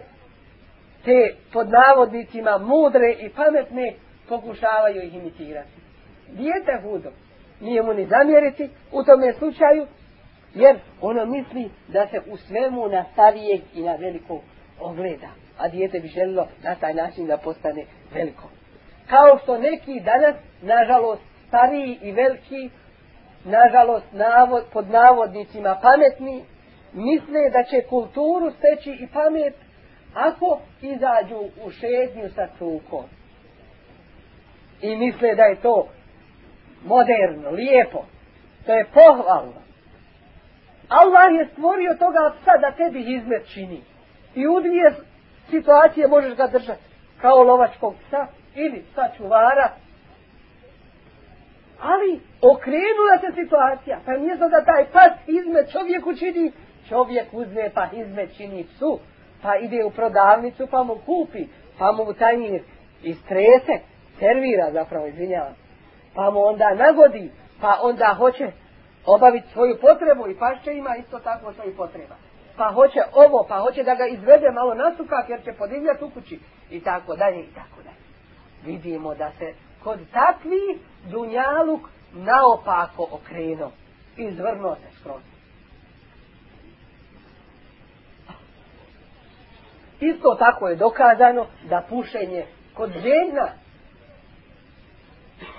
te pod navodnicima mudre i pametne pokušavaju ih imitirati. Dijete hudo, nije mu ni zamjeriti u tome slučaju, jer ono misli da se u svemu na starijeg i na veliko ogleda. A dijete bi želilo na taj način da postane veliko. Kao što neki danas, nažalost, stariji i veliki, nažalost, navod, pod navodnicima pametni, misle da će kulturu steći i pamet ako izađu u šednju sa cukom. I misle da je to moderno, lijepo. To je pohvalno. Allah je stvorio toga psa da tebi izmet čini. I u dvije situacije možeš ga držati. Kao lovačkog psa ili psa čuvara. Ali okrenula se situacija. Pa mjesto da taj pas izmet čovjeku čini, čovjek uzme pa izmet čini psu. Pa ide u prodavnicu pa mu kupi. Pa mu tanjir istrese. Servira zapravo, izvinjavam. Pa mu onda nagodi. Pa onda hoće obaviti svoju potrebu i pašće ima isto tako svoju potreba. Pa hoće ovo, pa hoće da ga izvede malo na sukak jer će podivljati u kući i tako dalje i tako dalje. Vidimo da se kod takvi dunjaluk naopako okrenuo. Izvrnuo se skroz. Isto tako je dokazano da pušenje kod žena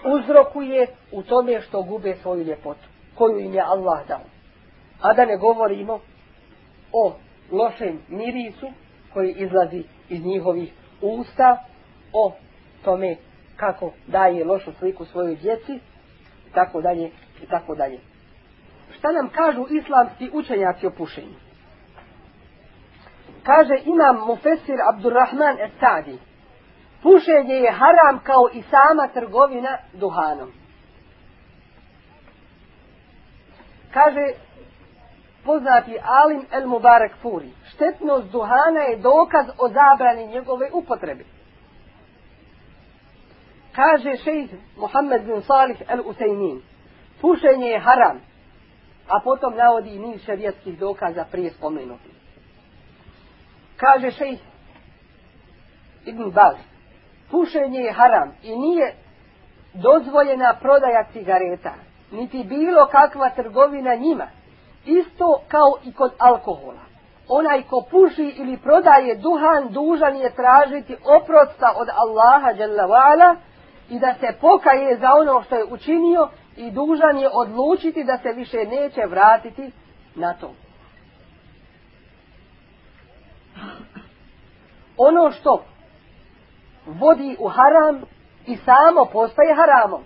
uzrokuje u tome što gube svoju ljepotu koju im je Allah dao. A da ne govorimo o lošem mirisu koji izlazi iz njihovih usta, o tome kako daje lošu sliku svojoj djeci, i tako dalje, i tako dalje. Šta nam kažu islamski učenjaci o pušenju? Kaže imam Mufesir Abdurrahman Es-Sadi, pušenje je haram kao i sama trgovina duhanom. Kaže poznati Alim El Mubarak Furi, štetnost duhana je dokaz o zabrani njegove upotrebe. Kaže šejh Muhammed bin Salih El Usejnin, pušenje je haram, a potom navodi niz šarijetskih dokaza prije spomenuti. Kaže šejh Ibn Baz, pušenje je haram i nije dozvoljena prodaja cigareta niti bilo kakva trgovina njima. Isto kao i kod alkohola. Onaj ko puši ili prodaje duhan, dužan je tražiti oprosta od Allaha dželle i da se pokaje za ono što je učinio i dužan je odlučiti da se više neće vratiti na to. Ono što vodi u haram i samo postaje haramom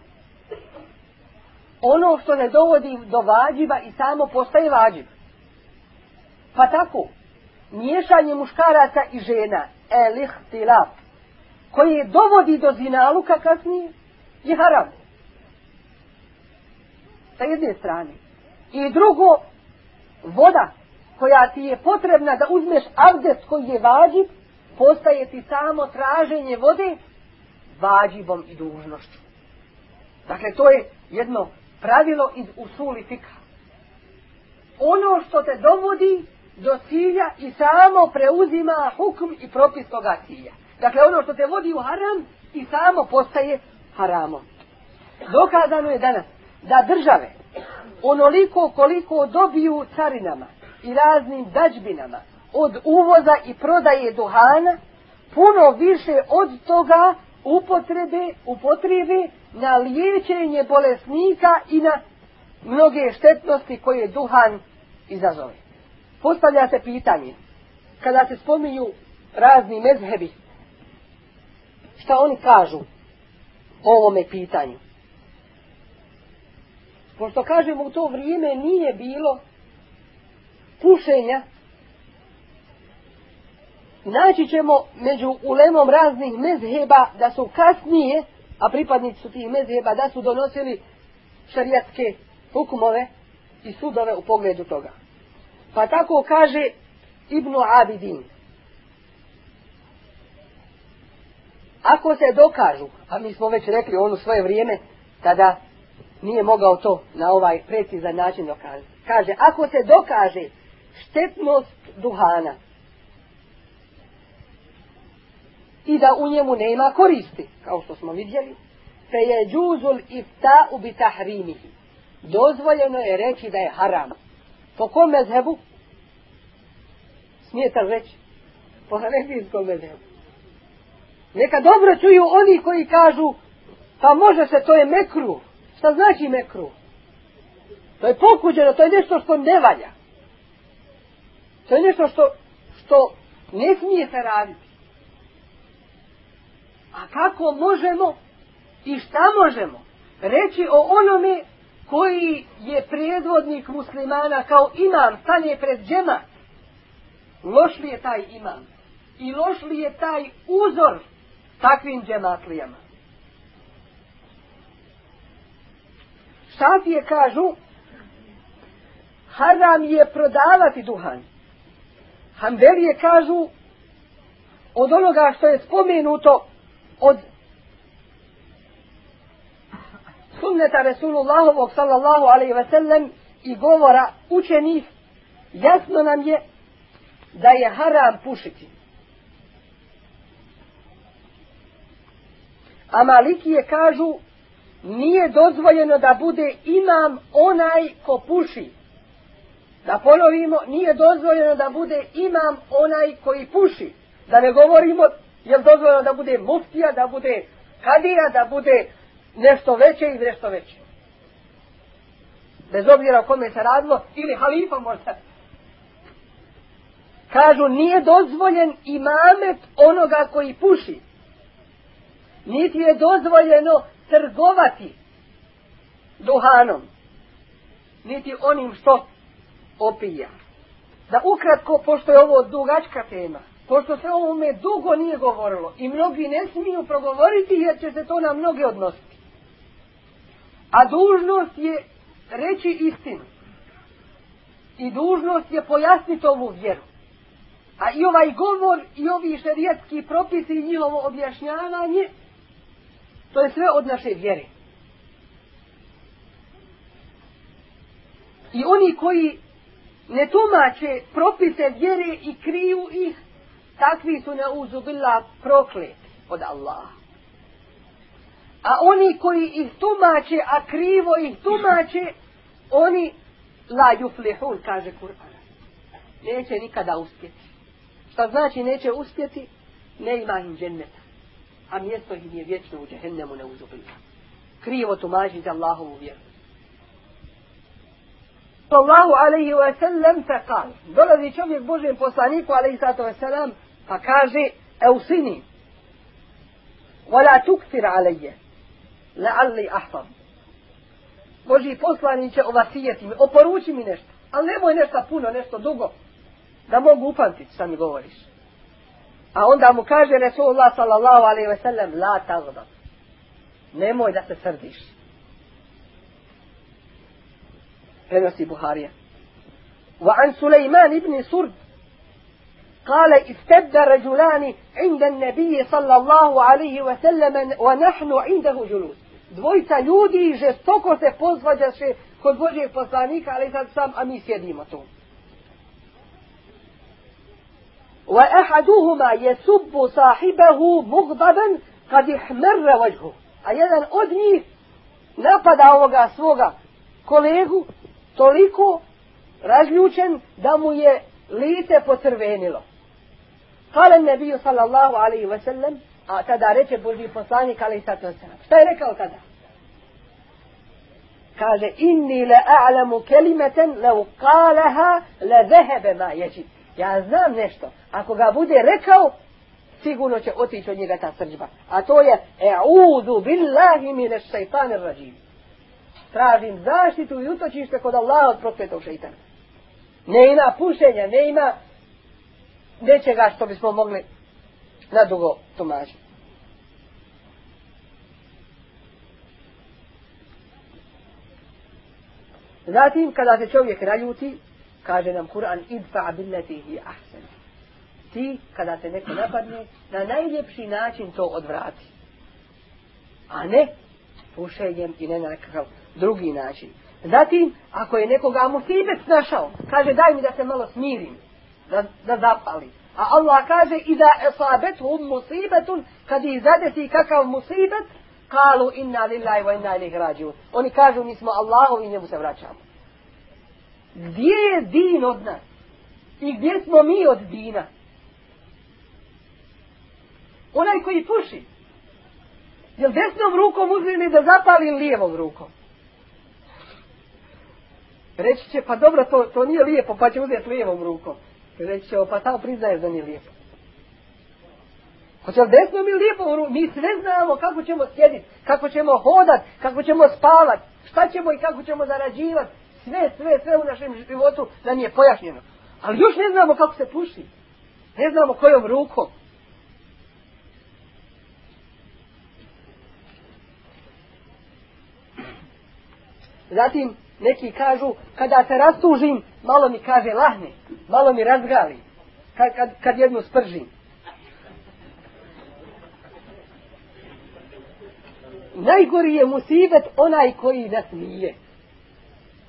ono što ne dovodi do vađiba i samo postaje vađib. Pa tako, miješanje muškaraca i žena, elih tilap, koje dovodi do zinaluka kasnije, je haram. Sa jedne strane. I drugo, voda koja ti je potrebna da uzmeš abdest koji je vađib, postaje ti samo traženje vode vađibom i dužnošću. Dakle, to je jedno pravilo iz usuli fika. Ono što te dovodi do cilja i samo preuzima hukm i propis toga cilja. Dakle, ono što te vodi u haram i samo postaje haramom. Dokazano je danas da države onoliko koliko dobiju carinama i raznim dađbinama od uvoza i prodaje duhana, puno više od toga upotrebe, upotrebe na liječenje bolesnika i na mnoge štetnosti koje duhan izazove. Postavlja se pitanje, kada se spominju razni mezhebi, šta oni kažu o ovome pitanju? Pošto kažemo u to vrijeme nije bilo pušenja naći ćemo među ulemom raznih mezheba da su kasnije, a pripadnici su tih mezheba, da su donosili šarijatske hukumove i sudove u pogledu toga. Pa tako kaže Ibnu Abidin. Ako se dokažu, a mi smo već rekli ono svoje vrijeme, tada nije mogao to na ovaj precizan način dokazati. Kaže, ako se dokaže štetnost duhana, i da u njemu nema koristi, kao što smo vidjeli, fe je džuzul ifta u bitahrimihi. Dozvoljeno je reći da je haram. Po kom mezhebu? Smijete reći? Po hanefijskom mezhebu. Neka dobro čuju oni koji kažu, pa može se, to je mekru. Šta znači mekru? To je pokuđeno, to je nešto što ne valja. To je nešto što, što ne smije se raditi. A kako možemo i šta možemo reći o onome koji je predvodnik muslimana kao imam, stane pred džema, loš li je taj imam i loš li je taj uzor takvim džematlijama. Šafije kažu, haram je prodavati duhan. Hanbelije kažu, od onoga što je spomenuto od sunneta Resulullahovog sallallahu alaihi ve sellem i govora učenih, jasno nam je da je haram pušiti. A Malikije kažu, nije dozvoljeno da bude imam onaj ko puši. Da ponovimo, nije dozvoljeno da bude imam onaj koji puši. Da ne govorimo, je dozvoljeno da bude muftija, da bude kadija, da bude nešto veće i nešto veće. Bez obzira o kome se radilo, ili halifa možda. Kažu, nije dozvoljen imamet onoga koji puši. Niti je dozvoljeno trgovati duhanom. Niti onim što opija. Da ukratko, pošto je ovo dugačka tema, pošto se ovome dugo nije govorilo i mnogi ne smiju progovoriti jer će se to na mnoge odnositi. A dužnost je reći istinu. I dužnost je pojasniti ovu vjeru. A i ovaj govor i ovi šerijetski propisi i njihovo objašnjavanje, to je sve od naše vjere. I oni koji ne tumače propise vjere i kriju ih, takvi su na uzubila proklet od Allaha. A oni koji ih tumače, a krivo ih tumače, oni la juflihun, kaže Kur'an. Neće nikada uspjeti. Šta znači neće uspjeti? Ne ima im dženneta. A mjesto im je vječno u džehennemu ne uzubila. Krivo tumači Allahovu vjeru. Allahu alaihi wa sallam fe kal. Dolazi čovjek Božem poslaniku alaihi sallatu wa sallam pa kaže, eusini, wala tukfir aleje, lealli ahfam. Boži poslaniće ovasijeti mi, oporuči mi nešto, ali nemoj nešto puno, nešto dugo, da mogu upamtiti šta mi govoriš. A onda mu kaže Resulullah sallallahu alaihi ve sellem, la tagdab. Nemoj da se srdiš. Prenosi Buharija. Wa an Sulejman ibn Surd, قال استبد رجلان عند النبي صلى الله عليه وسلم ونحن عنده جلوس dvojica ljudi žestoko se pozvađaše kod Božijeg poslanika, ali sad sam, a mi sjedimo tu. وأحدهما يسب صاحبه مغضبا قد احمر وجهه a jedan od njih napada ovoga svoga kolegu toliko razljučen da mu je lice pocrvenilo. Kale nebiju sallallahu alaihi wa sallam A tada reče Boži poslanik, ali sad to se Šta je rekao tada? Kaže, inni le a'lamu kelimeten le kaleha le zehebe ma ječi. Ja znam nešto. Ako ga bude rekao, sigurno će otići od njega ta srđba. A to je, e'udu billahi mine šeitanir rađim. Tražim zaštitu i utočište kod Allaha od prokletog. Ne ima pušenja, ne ima nečega što bismo mogli na dugo tumačiti. Zatim, kada se čovjek naljuti, kaže nam Kur'an, idfa billati hi. Ti, kada te neko napadne, na najljepši način to odvrati. A ne pušenjem i ne na nekakav drugi način. Zatim, ako je nekoga musibet našao, kaže daj mi da se malo smirim, da, da zapali. A Allah kaže i da esabet hum musibetun, kad ih zadesi kakav musibet, kalu inna lillahi wa inna ilih rađu. Oni kažu mi smo Allahu i njemu se vraćamo. Gdje je din od nas? I gdje smo mi od dina? Onaj koji puši. Jel desnom rukom uzeli da zapali lijevom rukom? Reći će, pa dobro, to, to nije lijepo, pa će uzeti lijevom rukom. Reći će, pa tamo priznaješ da nije lijepo. Hoće li desno mi lijepo, mi sve znamo kako ćemo sjediti, kako ćemo hodat, kako ćemo spavat. Šta ćemo i kako ćemo zarađivati? Sve, sve, sve u našem životu nam je pojašnjeno. Ali još ne znamo kako se puši. Ne znamo kojom rukom. Zatim neki kažu kada se rastužim malo mi kaže lahne, malo mi razgali kad, kad, kad jednu spržim. Najgori je musibet onaj koji nasmije.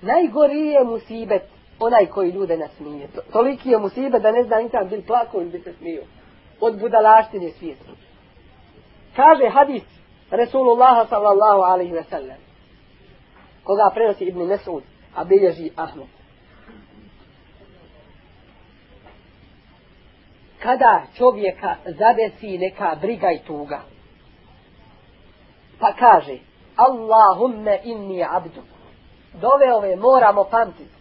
Najgori je musibet onaj koji ljude nasmije. Toliki je musibet da ne zna nikad bil plako ili bi se smio. Od budalaštine svijetu. Kaže hadis Resulullaha sallallahu alaihi ve sellem. Koga prenosi Ibn Mesud, a bilježi Ahmed. Kada čovjeka zadesi neka briga i tuga, pa kaže Allahumme inni abdu. Dove ove moramo pamtiti.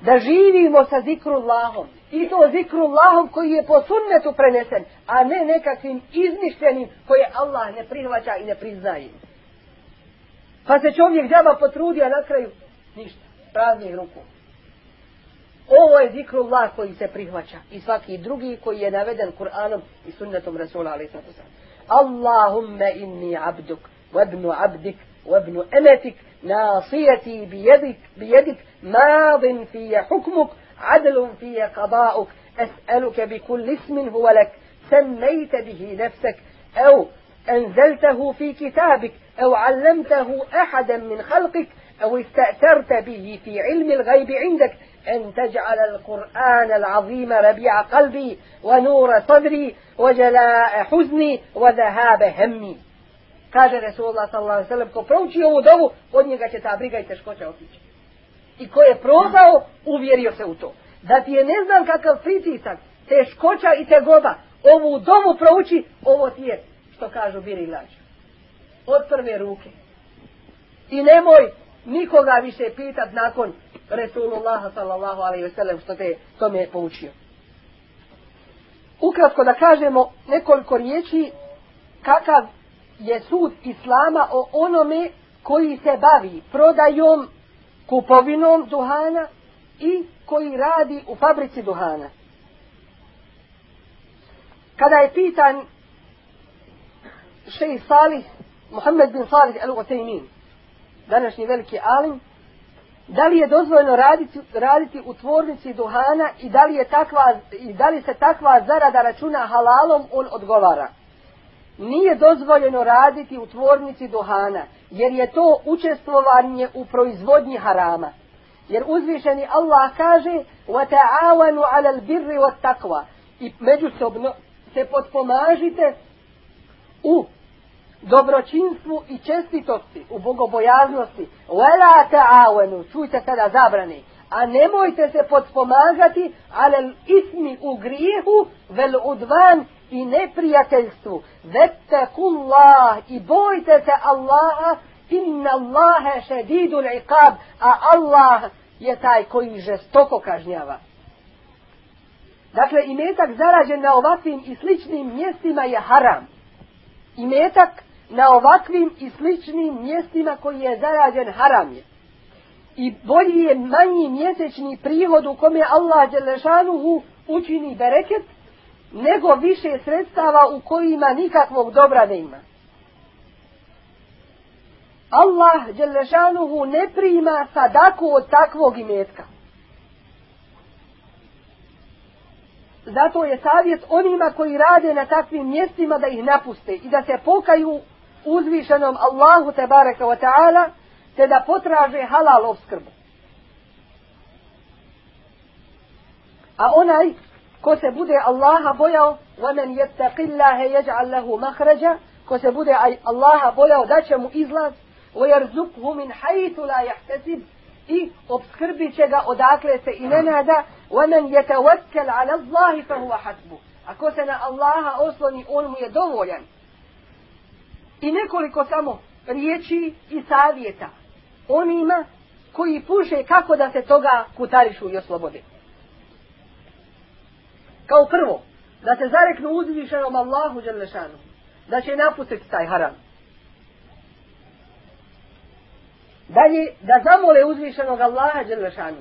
Da živimo sa zikrullahom. I to zikrullahom koji je po sunnetu prenesen, a ne nekakvim izmišljenim koje Allah ne prihvaća i ne priznaje. Pa se čovjek džaba potrudi, a na kraju ništa. Praznih ruku. Ovo je zikrullah koji se prihvaća. I svaki drugi koji je naveden Kur'anom i sunnetom Rasula alaih اللهم إني عبدك وابن عبدك وابن أمتك ناصيتي بيدك, بيدك ماض في حكمك عدل في قضاؤك أسألك بكل اسم هو لك سميت به نفسك أو أنزلته في كتابك أو علمته أحدا من خلقك أو استأثرت به في علم الغيب عندك أن تجعل القرآن العظيم ربيع قلبي ونور صدري وجلاء حزني وذهاب همي kaže Resulullah sallallahu alaihi sallam ko prouči ovu dovu od njega će ta briga i teškoća otići i ko je probao uvjerio se u to da ti je ne znam kakav pritisak teškoća i tegoba ovu dovu prouči ovo ti je što kažu biri lađ od prve ruke i nemoj nikoga više pitat nakon Resulullah sallallahu alaihi ve sellem što te to je poučio. Ukratko da kažemo nekoliko riječi kakav je sud Islama o onome koji se bavi prodajom, kupovinom duhana i koji radi u fabrici duhana. Kada je pitan šej Salih, Muhammed bin Salih al-Utaymin, današnji veliki alim, da li je dozvoljeno raditi, raditi u tvornici duhana i da li, je takva, i da li se takva zarada računa halalom, on odgovara. Nije dozvoljeno raditi u tvornici duhana, jer je to učestvovanje u proizvodnji harama. Jer uzvišeni Allah kaže وَتَعَوَنُوا عَلَى الْبِرِّ وَالتَّقْوَ I međusobno se potpomažite u dobročinstvu i čestitosti, u bogobojaznosti. Vela ta'awenu, čujte sada zabrani. A nemojte se podpomagati, ali ismi u grijehu, vel udvan i neprijateljstvu. Vettakullah i bojte se Allaha, inna Allahe šedidul iqab, a Allah je taj koji žestoko kažnjava. Dakle, imetak zarađen na ovakvim i sličnim mjestima je haram. Imetak na ovakvim i sličnim mjestima koji je zarađen haram je. I bolji je manji mjesečni prihod u kome Allah Đelešanuhu učini bereket, nego više sredstava u kojima nikakvog dobra ne ima. Allah Đelešanuhu ne prima sadaku od takvog imetka. Zato je savjet onima koji rade na takvim mjestima da ih napuste i da se pokaju uzvišenom Allahu te bareka wa ta'ala, te da potraže halal obskrbu. A onaj ko se bude Allaha bojao, وَمَنْ يَتَّقِ اللَّهَ يَجْعَلْ لَهُ مَخْرَجَ ko se bude Allaha bojao da će mu izlaz, وَيَرْزُقْهُ مِنْ حَيْثُ لَا يَحْتَسِبْ i obskrbit će ga odakle se i ne nada, وَمَنْ يَتَوَكَّلْ عَلَى اللَّهِ فَهُوَ حَسْبُ Ako se na Allaha osloni, on mu je dovoljan. I nekoliko samo riječi i savjeta onima koji puše kako da se toga kutarišu i oslobode. Kao prvo, da se zareknu uzvišenom Allahu Đelešanu, da će napustiti taj haram. Dalje, da zamole uzvišenog Allaha Đelešanu,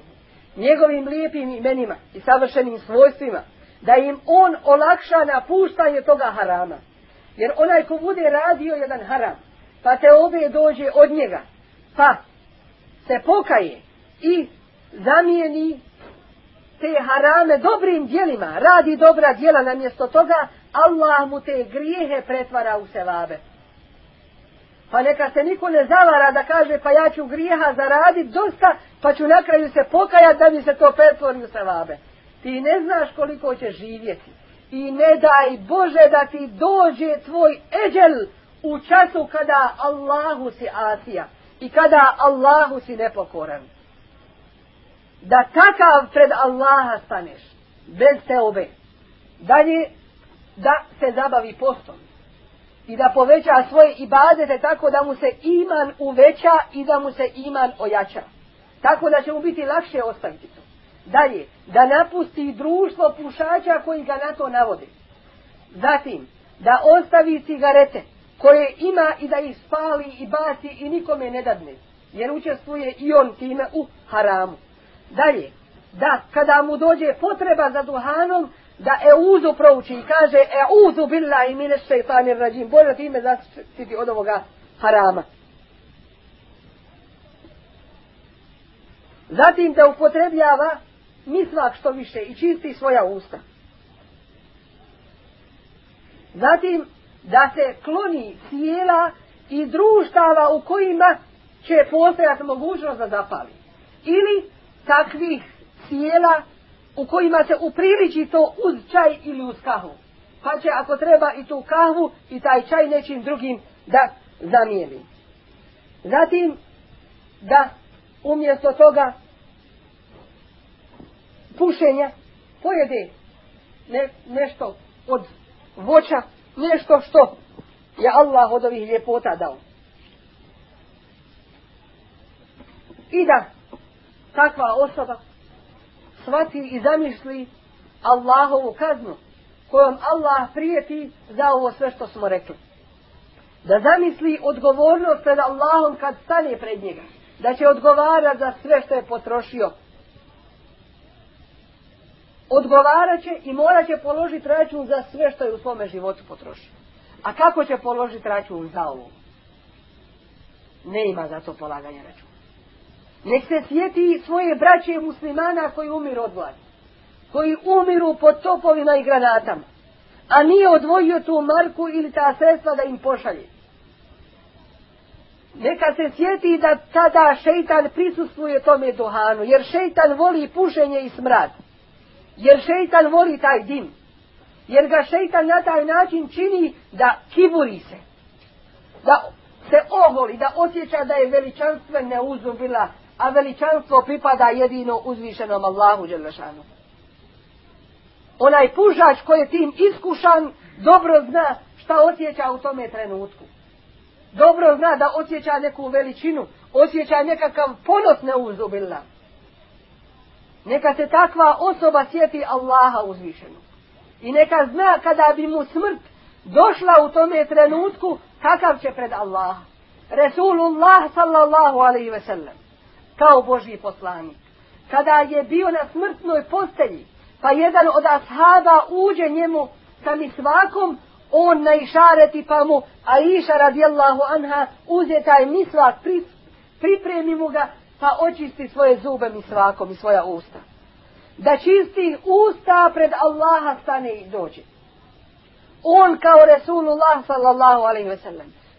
njegovim lijepim imenima i savršenim svojstvima, da im on olakša napuštanje toga harama. Jer onaj ko bude radio jedan haram, pa te ove dođe od njega, pa se pokaje i zamijeni te harame dobrim dijelima, radi dobra djela namjesto toga, Allah mu te grijehe pretvara u sevabe. Pa neka se niko ne zavara da kaže pa ja ću grijeha zaraditi dosta, pa ću na kraju se pokajati da mi se to pretvori u sevabe. Ti ne znaš koliko će živjeti. I ne daj Bože da ti dođe tvoj eđel u času kada Allahu si asija i kada Allahu si nepokoran. Da takav pred Allaha staneš, bez te obe. Dalje, da se zabavi postom i da poveća svoje ibadete tako da mu se iman uveća i da mu se iman ojača. Tako da će mu biti lakše ostaviti. Dalje, da napusti društvo pušača koji ga na to navode. Zatim, da ostavi cigarete koje ima i da ih spali i baci i nikome ne dadne. Jer učestvuje i on time u haramu. Dalje, da kada mu dođe potreba za duhanom, da uzu prouči i kaže Euzu billahi mine šeitanir rađim. Bolje time zaštiti od ovoga harama. Zatim da upotrebljava misvak što više i čisti svoja usta. Zatim da se kloni sjela i društava u kojima će postojati mogućnost da zapali. Ili takvih sjela u kojima se upriliči to uz čaj ili uz kahu. Pa će ako treba i tu kahvu i taj čaj nečim drugim da zamijeni. Zatim da umjesto toga pušenja pojede ne, nešto od voća, nešto što je Allah od ovih ljepota dao. I da takva osoba shvati i zamisli Allahovu kaznu kojom Allah prijeti za ovo sve što smo rekli. Da zamisli odgovornost pred Allahom kad stane pred njega. Da će odgovarati za sve što je potrošio. Odgovarat će i morat će položiti račun za sve što je u svome životu potrošio. A kako će položiti račun za ovo? Ne ima za to polaganje računa. Nek se sjeti svoje braće muslimana koji umiru od gladi. Koji umiru pod topovima i granatama. A nije odvojio tu marku ili ta sredstva da im pošalje. Neka se sjeti da tada šeitan prisustvuje tome duhanu. Jer šeitan voli pušenje i smrad. Jer šeitan voli taj dim. Jer ga šeitan na taj način čini da kiburi se. Da se oholi, da osjeća da je veličanstven neuzubila a veličanstvo pripada jedino uzvišenom Allahu Đelešanu. Onaj pužač koji je tim iskušan, dobro zna šta osjeća u tome trenutku. Dobro zna da osjeća neku veličinu, osjeća nekakav ponos neuzubila. Neka se takva osoba sjeti Allaha uzvišenog. I neka zna kada bi mu smrt došla u tome trenutku, kakav će pred Allaha. Resulullah sallallahu alaihi ve sellem kao Božji poslanik. Kada je bio na smrtnoj postelji, pa jedan od ashaba uđe njemu sa misvakom, on na išareti pa mu, a iša radijallahu anha, uze taj misvak, pripremi mu ga, pa očisti svoje zube misvakom i svoja usta. Da čisti usta pred Allaha stane i dođe. On kao Resulullah sallallahu alaihi ve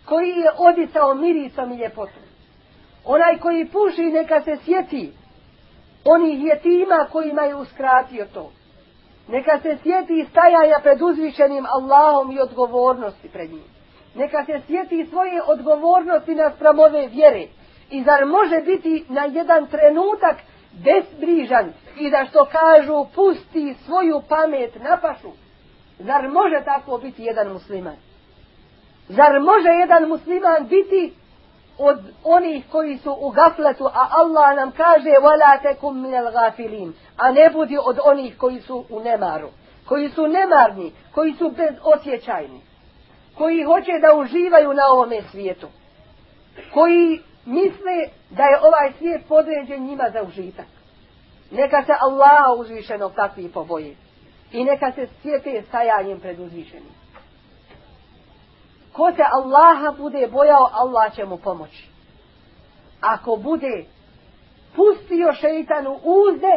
koji je odisao mirisom i ljepotom. Onaj koji puši neka se sjeti onih jetima kojima je uskratio to. Neka se sjeti stajanja pred uzvišenim Allahom i odgovornosti pred njim. Neka se sjeti svoje odgovornosti naspram ove vjere. I zar može biti na jedan trenutak bezbrižan i da što kažu pusti svoju pamet na pašu? Zar može tako biti jedan musliman? Zar može jedan musliman biti od onih koji su u gafletu, a Allah nam kaže وَلَا تَكُمْ مِنَ الْغَافِلِينَ A ne budi od onih koji su u nemaru, koji su nemarni, koji su bezosjećajni, koji hoće da uživaju na ovome svijetu, koji misle da je ovaj svijet podređen njima za užitak. Neka se Allaha uzvišeno takvi poboje. I neka se sjete stajanjem pred uzvišenim. Ko se Allaha bude bojao, Allah će mu pomoći. Ako bude pustio šeitanu uzde,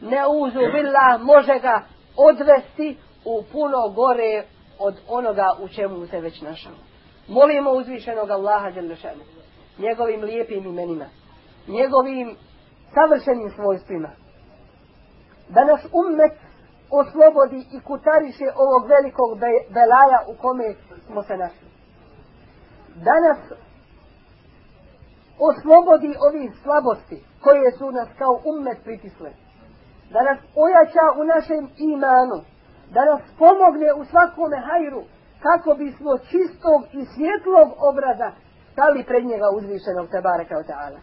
ne uzu billah, može ga odvesti u puno gore od onoga u čemu se već našao. Molimo uzvišenog Allaha Đelešanu, njegovim lijepim imenima, njegovim savršenim svojstvima, da nas ummet oslobodi i kutariše ovog velikog belaja u kome smo se našli. Da nas oslobodi ovih slabosti koje su nas kao ummet pritisle. Da nas ojača u našem imanu. Da nas pomogne u svakome hajru kako bismo čistog i svjetlog obraza stali pred njega uzvišenog Tebare kao ta'ala.